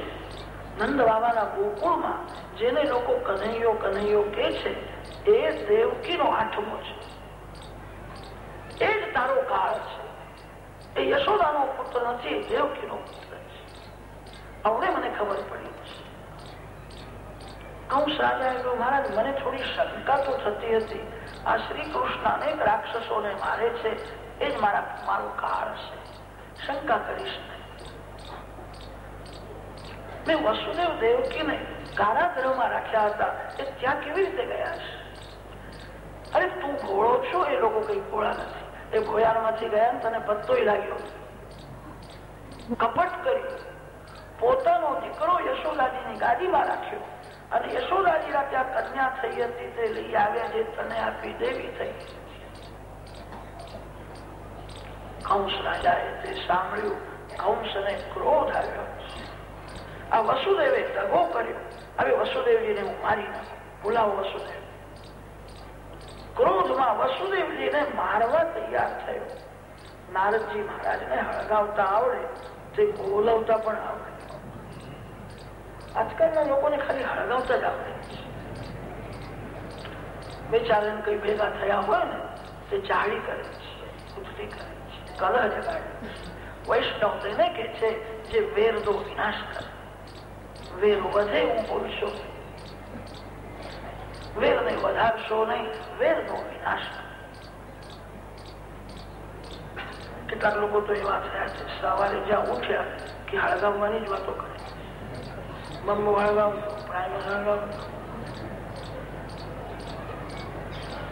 નંદ બાબાના ગોકુળમાં જેને લોકો કનૈયો કનૈયો કે છે, એ દેવકીનો આઠમો છે. એ જ તારો કાળ એ યશોદાનો પુત્ર નથી દેવકીનો પુત્ર હવે મને ખબર પડી કંસ રાજા કહ્યું મહારાજ મને થોડી શંકા તો થતી હતી આ શ્રી કૃષ્ણ અનેક રાક્ષસોને મારે છે એ જ મારા મારો કાળ છે શંકા કરીશ મેં વસુદેવ દેવકીને કારાગ્રહમાં રાખ્યા હતા એ ત્યાં કેવી રીતે ગયા છે અરે તું ઘોળો છો એ લોકો કઈ ભોળા નથી એ ભોયારમાંથી ગયા તને પત્તો લાગ્યો. કપટ કરી પોતાનો દીકરો યશોદાજીની ગાદીમાં રાખ્યો. અને યશોદાજી ત્યાં કન્યા થઈ હતી, તે લઈ આવ્યા જે તને આપી દેવી થઈ. કંસ રાજાએ તે સાંભળ્યું. કંસને ક્રોધ આવ્યો. આ વસુદેવે દગો કર્યો. હવે વસુદેવજીને હું મારી નાખું. બોલાવો વસુદેવ. ક્રોધમાં વસુદેવજીને મારવા તૈયાર થયો. નારદજી મહારાજને હળગાવતા આવડે, તે બોલાવતા પણ આવડે. આજકાલના લોકોને ખાલી હળગાવતા જ આવડે. બે ચાર કઈ ભેગા થયા હોય ને, તે ચાળી કરે છે ઉઠતી કરે છે, કલહ જગાડે વૈષ્ણવ તેને કે છે, જે વેર દો વિનાશ કરે. વેર વધે હું બોલશો. વેર ને વધારશો નહીં વેરનો વિનાશ કેટલાક લોકો તો એવા થયા છે સવારે જ્યાં ઉઠ્યા કે હળગાવવાની જ વાતો કરે મમ્મો હળગાવ પ્રાઇમર હળગાવ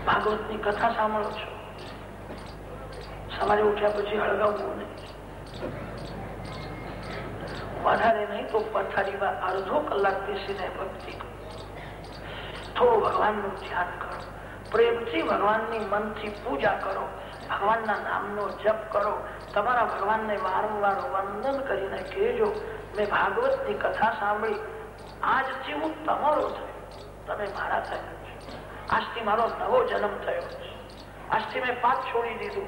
ભાગવતની કથા સાંભળો છો સવારે ઉઠ્યા પછી હળગાવવું નહીં વધારે નહીં તો પથારીમાં અડધો કલાક બેસીને ભક્તિ થોડું ભગવાનનું ધ્યાન કરો. પ્રેમથી ભગવાનની મનથી પૂજા કરો. ભગવાનના નામનો જપ કરો. તમારા ભગવાનને વારંવાર વંદન કરીને કહેજો. મેં ભાગવતની કથા સાંભળી. આજથી હું તમારો થયો. તમે મારા થયો છો. આજથી મારો નવો જન્મ થયો છે. આજથી મેં પાપ છોડી દીધું.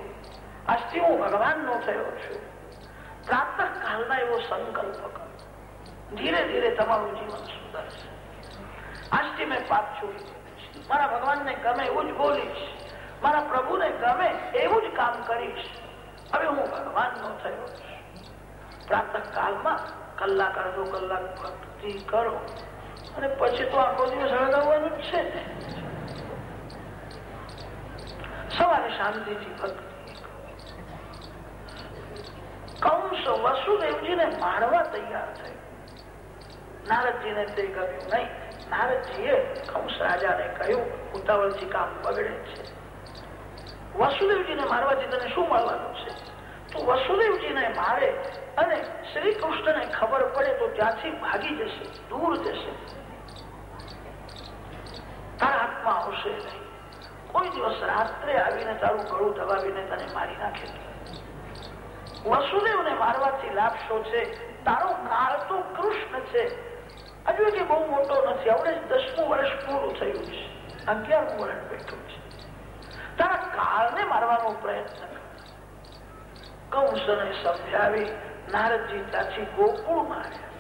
આજથી હું ભગવાનનો થયો છું. પ્રાતઃ કાલમાં એવો સંકલ્પ કરો. ધીરે ધીરે તમારું જીવન સુધર છે આજથી મેં પાપ છોડી મારા ભગવાનને ગમે એવું જ બોલીશ. મારા પ્રભુને ગમે એવું જ કામ કરીશ. હવે હું ભગવાનનો થયો છું. પ્રાતઃ કાળમાં કલાક, અડધો કલાક ભક્તિ કરો. અને પછી તો આખો દિવસ હળગાવવાનું જ છે ને. સવારે શાંતિથી ભક્તિ કંસ વસુદેવજીને મારવા તૈયાર થઈ નારદજીને તે ગમ્યું નહીં નારદજીએ કંસ રાજાને કહ્યું, ઉતાવળથી કામ બગડે છે. વસુદેવજીને મારવાથી તને શું મળવાનું છે? તું વસુદેવજીને મારે અને શ્રી કૃષ્ણને ખબર પડે તો ત્યાંથી ભાગી જશે, દૂર જશે. તારા હાથમાં આવશે નહીં. કોઈ દિવસ રાત્રે આવીને તારું ગળું દબાવીને તને મારી નાખે. વસુદેવને મારવાથી લાભ શો છે? તારો કાળ તો કૃષ્ણ છે. હજુ કે બહુ મોટો નથી. આપણે દસમું વર્ષ પૂરું થયું છે. અગિયારમું વર્ષ બેઠું છે? તારા કાળને મારવાનો પ્રયત્ન કંસને સમજાવી નારદજી ત્યાંથી ગોકુળ માર્યા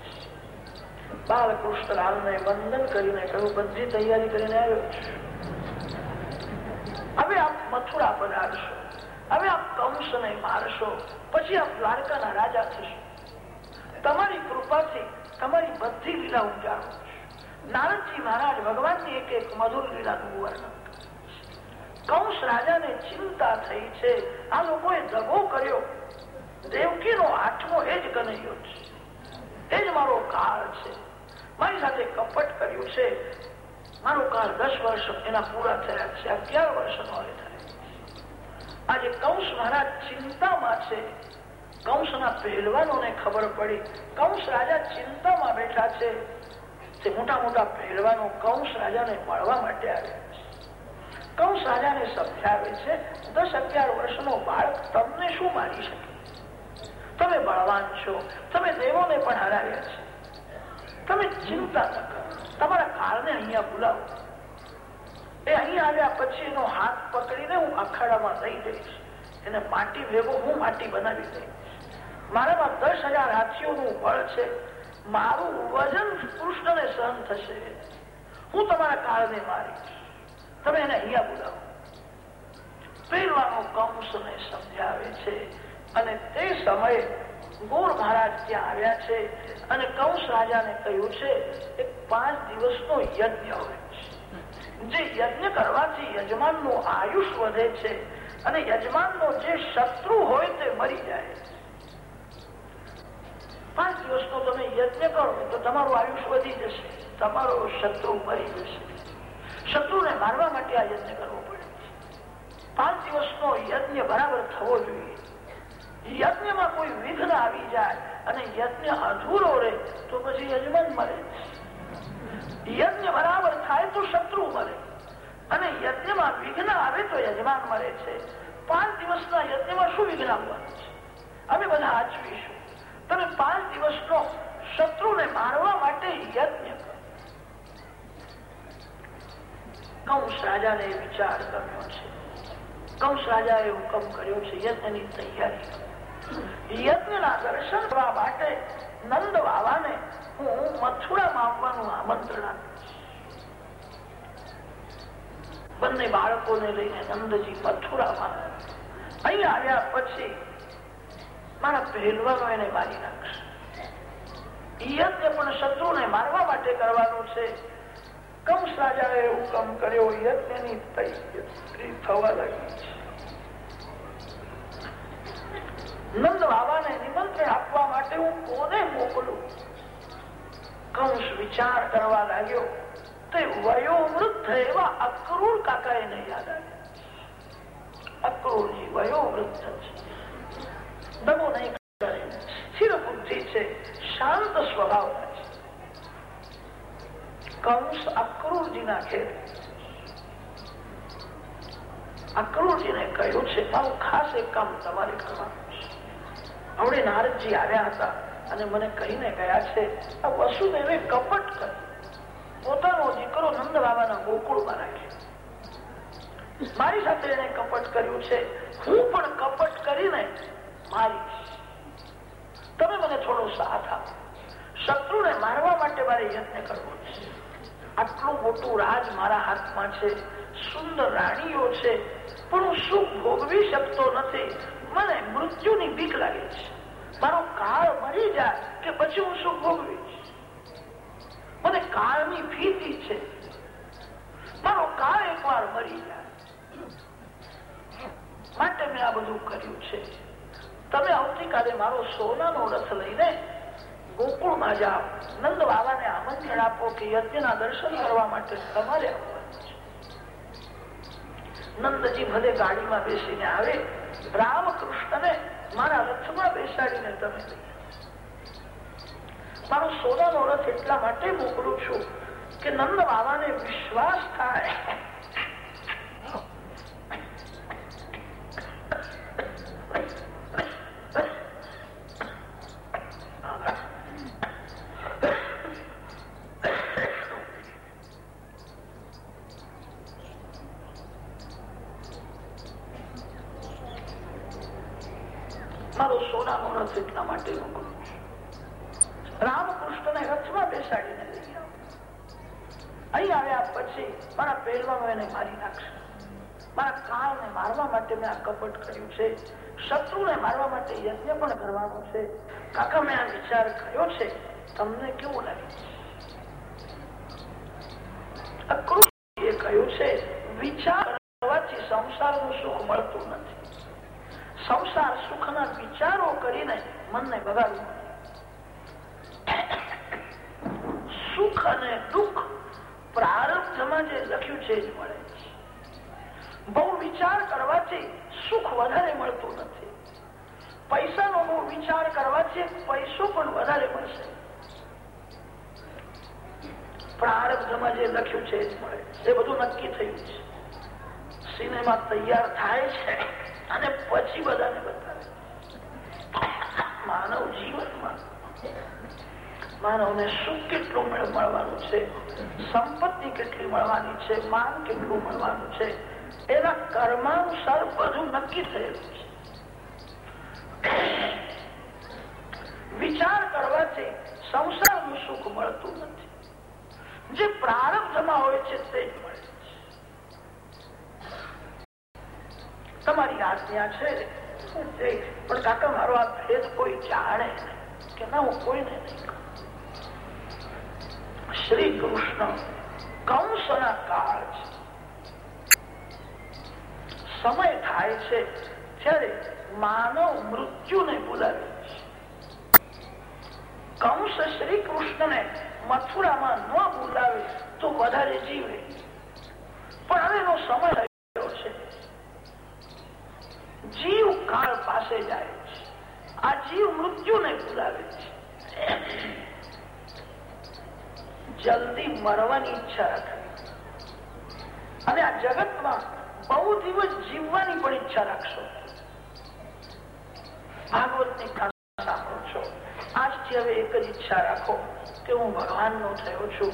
બાલકૃષ્ણ લાલને વંદન કરીને કહ્યું, બધી તૈયારી કરીને આવ્યો હવે આપ મથુરા પધારશો હવે આપ કંસને મારશો. પછી આપ દ્વારકાના રાજા થશો. તમારી કૃપાથી તમારી બધી લીલા હું જાણું નારદજી મહારાજ ભગવાનની એક એક મધુર લીલાનું વર્ણન કંસ રાજાને ચિંતા થઈ છે. આ લોકોએ દગો કર્યો. દેવકી નો આઠમો એ જ કનૈયો છે. એ જ મારો કાળ છે. મારી સાથે કપટ કર્યું છે. મારો કાળ દસ વર્ષ એના પૂરા થયા છે. અગિયાર વર્ષનો હવે થાય આજે કંસ મહારાજ ચિંતામાં છે. કંસના પહેલવાનોને ખબર પડી. કંસ રાજા ચિંતામાં બેઠા છે તે મોટા મોટા પહેલવાનો કંસ રાજાને મળવા માટે આવે કંસ રાજાને સમજાવે છે, દસ અગિયાર વર્ષનો બાળક તમને શું મારી શકે? તમે બળવાન છો, તમે દેવોને પણ હરાવ્યા છે. તમે ચિંતા ન કરો, તમારા કાળને અહીંયા બોલાવો. એ અહીંયા આવ્યા પછી એનો હાથ પકડીને હું અખાડામાં લઈ જઈશ. એને માટી ભેગો હું માટી બનાવી દઈશ. મારામાં દસ હજાર હાથીઓનું બળ છે. મારું વજન કૃષ્ણને સહન થશે. હું તમારા કાળને મારીશ. તમે એને અહીંયા બોલાવો. પેલવાનો કંસને સમજાવે છે અને તે સમયે ગોર મહારાજ ત્યાં આવ્યા છે અને કંસ રાજાને કહ્યું છે એક પાંચ દિવસનો યજ્ઞ હોય છે. જે યજ્ઞ કરવાથી યજમાનનું આયુષ વધે છે અને યજમાન નો જે શત્રુ હોય તે મરી જાય. પાંચ દિવસનો તમે યજ્ઞ કરો તો તમારું આયુષ વધી જશે તમારો શત્રુ મરી જશે શત્રુને મારવા માટે આ યજ્ઞ કરવો પડે પાંચ દિવસનો યજ્ઞ બરાબર થવો જોઈએ યજ્ઞમાં કોઈ વિઘ્ન આવી જાય અને યજ્ઞ અધૂરો રહે તો પછી યજમાન મરે યજ્ઞ બરાબર થાય તો શત્રુ મરે અને યજ્ઞમાં વિઘ્ન આવે તો યજમાન મરે છે પાંચ દિવસના યજ્ઞમાં શું વિઘ્ન આવવાનું છે અમે બધા આચવીશું તમે પાંચ દિવસનો શત્રુને મારવા માટે યજ્ઞ કરો. કંસ રાજાને વિચાર કર્યો છે. કંસ રાજાએ હુકમ કર્યો છે યજ્ઞની તૈયારી યજ્ઞના દર્શન કરવા માટે નંદ બાબાને હું મથુરામાં આવવાનું આમંત્રણ આપીશ. બંને બાળકોને લઈને નંદજી મથુરામાં અહીં આવ્યા પછી મારા પહેલવાનો એને મારી નાખશે. યજ્ઞ પણ શત્રુને મારવા માટે કરવાનું છે. કંસ રાજાએ હુકમ કર્યો યજ્ઞની તૈયારી થવા લાગી છે. નંદ બાબાને નિમંત્રણ આપવા માટે હું કોને મોકલું? કંસ વિચાર કરવા લાગ્યો, તે વયોવૃદ્ધ એવા અક્રૂર કાકા એને યાદ આવ્યા અક્રૂરજી વયોવૃદ્ધ છે. દમો નહીં કરે. સ્થિર બુદ્ધિ છે, શાંત સ્વભાવ છે. કંસ અક્રૂરજીના ઘેર. અક્રૂરજીને કહ્યું છે, મારું ખાસ એક કામ તમારે કરવાનું હમણે નારદજી આવ્યા હતા અને મને કહીને ગયા છે, આ વસુદેવે કપટ કર્યું. પોતાનો દીકરો નંદ બાબાના ગોકુળમાં રાખ્યો. મારી સાથે એને કપટ કર્યું છે. હું પણ કપટ કરીને તમે મને થોડો સાથ આપો. શત્રુને મારવા માટે મારે યત્ન કરવો આટલું મોટું રાજ મારા હાથમાં છે. સુંદર રાણીઓ છે. પણ હું સુખ ભોગવી શકતો નથી. મને મૃત્યુની બીક લાગે છે. મારો કાળ મરી જાય કે પછી હું સુખ ભોગવીશ? મને કાળની ભીતિ છે. મારો કાળ એકવાર મરી જાય. માટે મેં આ બધું કર્યું છે. આવતીકાલે મારો સોનાનો રસ લઈને ગોકુળમાં જાઓ. નંદ બાબાને આમંત્રણ આપો કે યજ્ઞના દર્શન કરવા માટે તમારે નંદજી ભલે ગાડીમાં બેસીને આવે, રામકૃષ્ણને મારા રથમાં બેસાડીને તમે મારો સોનાનો રથ એટલા માટે મોકલું છું કે નંદ બાબાને વિશ્વાસ થાય મારો સોનાનો રથ એટલા માટે મોકલું રામકૃષ્ણને રથમાં બેસાડીને લઈ આવો અહીં આવ્યા પછી મારા પહેલવાનો એને મારી નાખશે મારા કાળને મારવા માટે મેં આ કપટ કર્યું છે શત્રુને મારવા માટે યજ્ઞ પણ કરવાનો છે કાકા મેં આ વિચાર કર્યો છે તમને કેવું લાગે છે કહ્યું છે વિચાર કરવાથી સંસારનું સુખ મળતું નથી સંસાર સુખના વિચારો કરીને મનને બગાડવું સુખ અને દુઃખ પ્રારબ્ધમાં જે લખ્યું છે જ મળે બહુ વિચાર કરવાથી સુખ વધારે મળતું નથી પૈસાનો બહુ વિચાર કરવાથી પૈસો પણ વધારે મળશે પ્રારબ્ધમાં જે લખ્યું છે જ મળે એ બધું નક્કી થયું છે સિનેમા તૈયાર થાય છે અને પછી બધાને બતાવે માનવ જીવનમાં માનવને સુખ કેટલું મળવાનું છે? સંપત્તિ કેટલી મળવાની છે? માન કેટલું મળવાનું છે? એના કર્માનુસાર બધું નક્કી થયેલું છે. વિચાર કરવાથી સંસારનું સુખ મળતું નથી. જે પ્રારબ્ધમાં હોય છે તે જ મળે છે. તમારી આજ્ઞા છે પણ કાકા, મારો આ ભેદ કોઈ જાણે કે ના હું કોઈને શ્રી કૃષ્ણ કંસના કાળ સમય થાય છે ત્યારે માનવ મૃત્યુને બોલાવે છે. કંસ શ્રી કૃષ્ણને મથુરામાં ન બોલાવે તો વધારે જીવે. પણ હવે એનો સમય જીવ કાળ પાસે જાય છે. આ જીવ મૃત્યુને બોલાવે છે. જલ્દી મરવાની ઈચ્છા રાખવી. અને આ જગતમાં બહુ દિવસ જીવવાની પણ ઈચ્છા રાખશો. ભાગવતની સાંભળો છો. આજથી હવે એક જ ઈચ્છા રાખો કે હું ભગવાનનો થયો છું.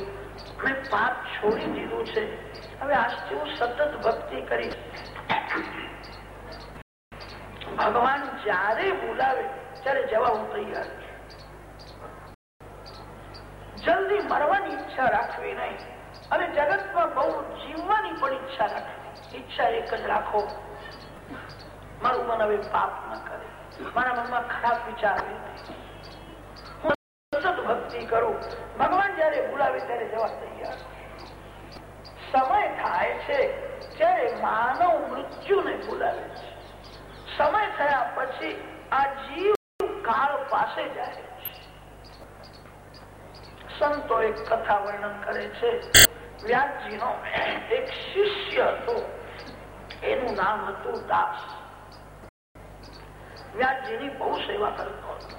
મેં પાપ છોડી દીધું છે. હવે આજથી હું સતત ભક્તિ કરીશ. ભગવાન જયારે બોલાવે, ત્યારે જવા હું તૈયાર જલ્દી મરવાની ઈચ્છા રાખવી નહીં, અને જગતમાં બહુ જીવવાની પણ ઈચ્છા રાખવી ઈચ્છા એક જ રાખો. મારું મન હવે પાપ ન કરે. મારા મનમાં ખરાબ વિચાર ભક્તિ કરું. ભગવાન જયારે બોલાવે ત્યારે જવા તૈયાર સમય થાય છે, ત્યારે માનવ મૃત્યુને બોલાવે છે. સમય થયા પછી આ જીવ કાળ પાસે જાય સંતો એક કથા વર્ણન કરે છે. વ્યાજજી નો એક શિષ્ય હતો. એનું નામ હતું દાસ. વ્યાસજીની બહુ સેવા કરતો હતો.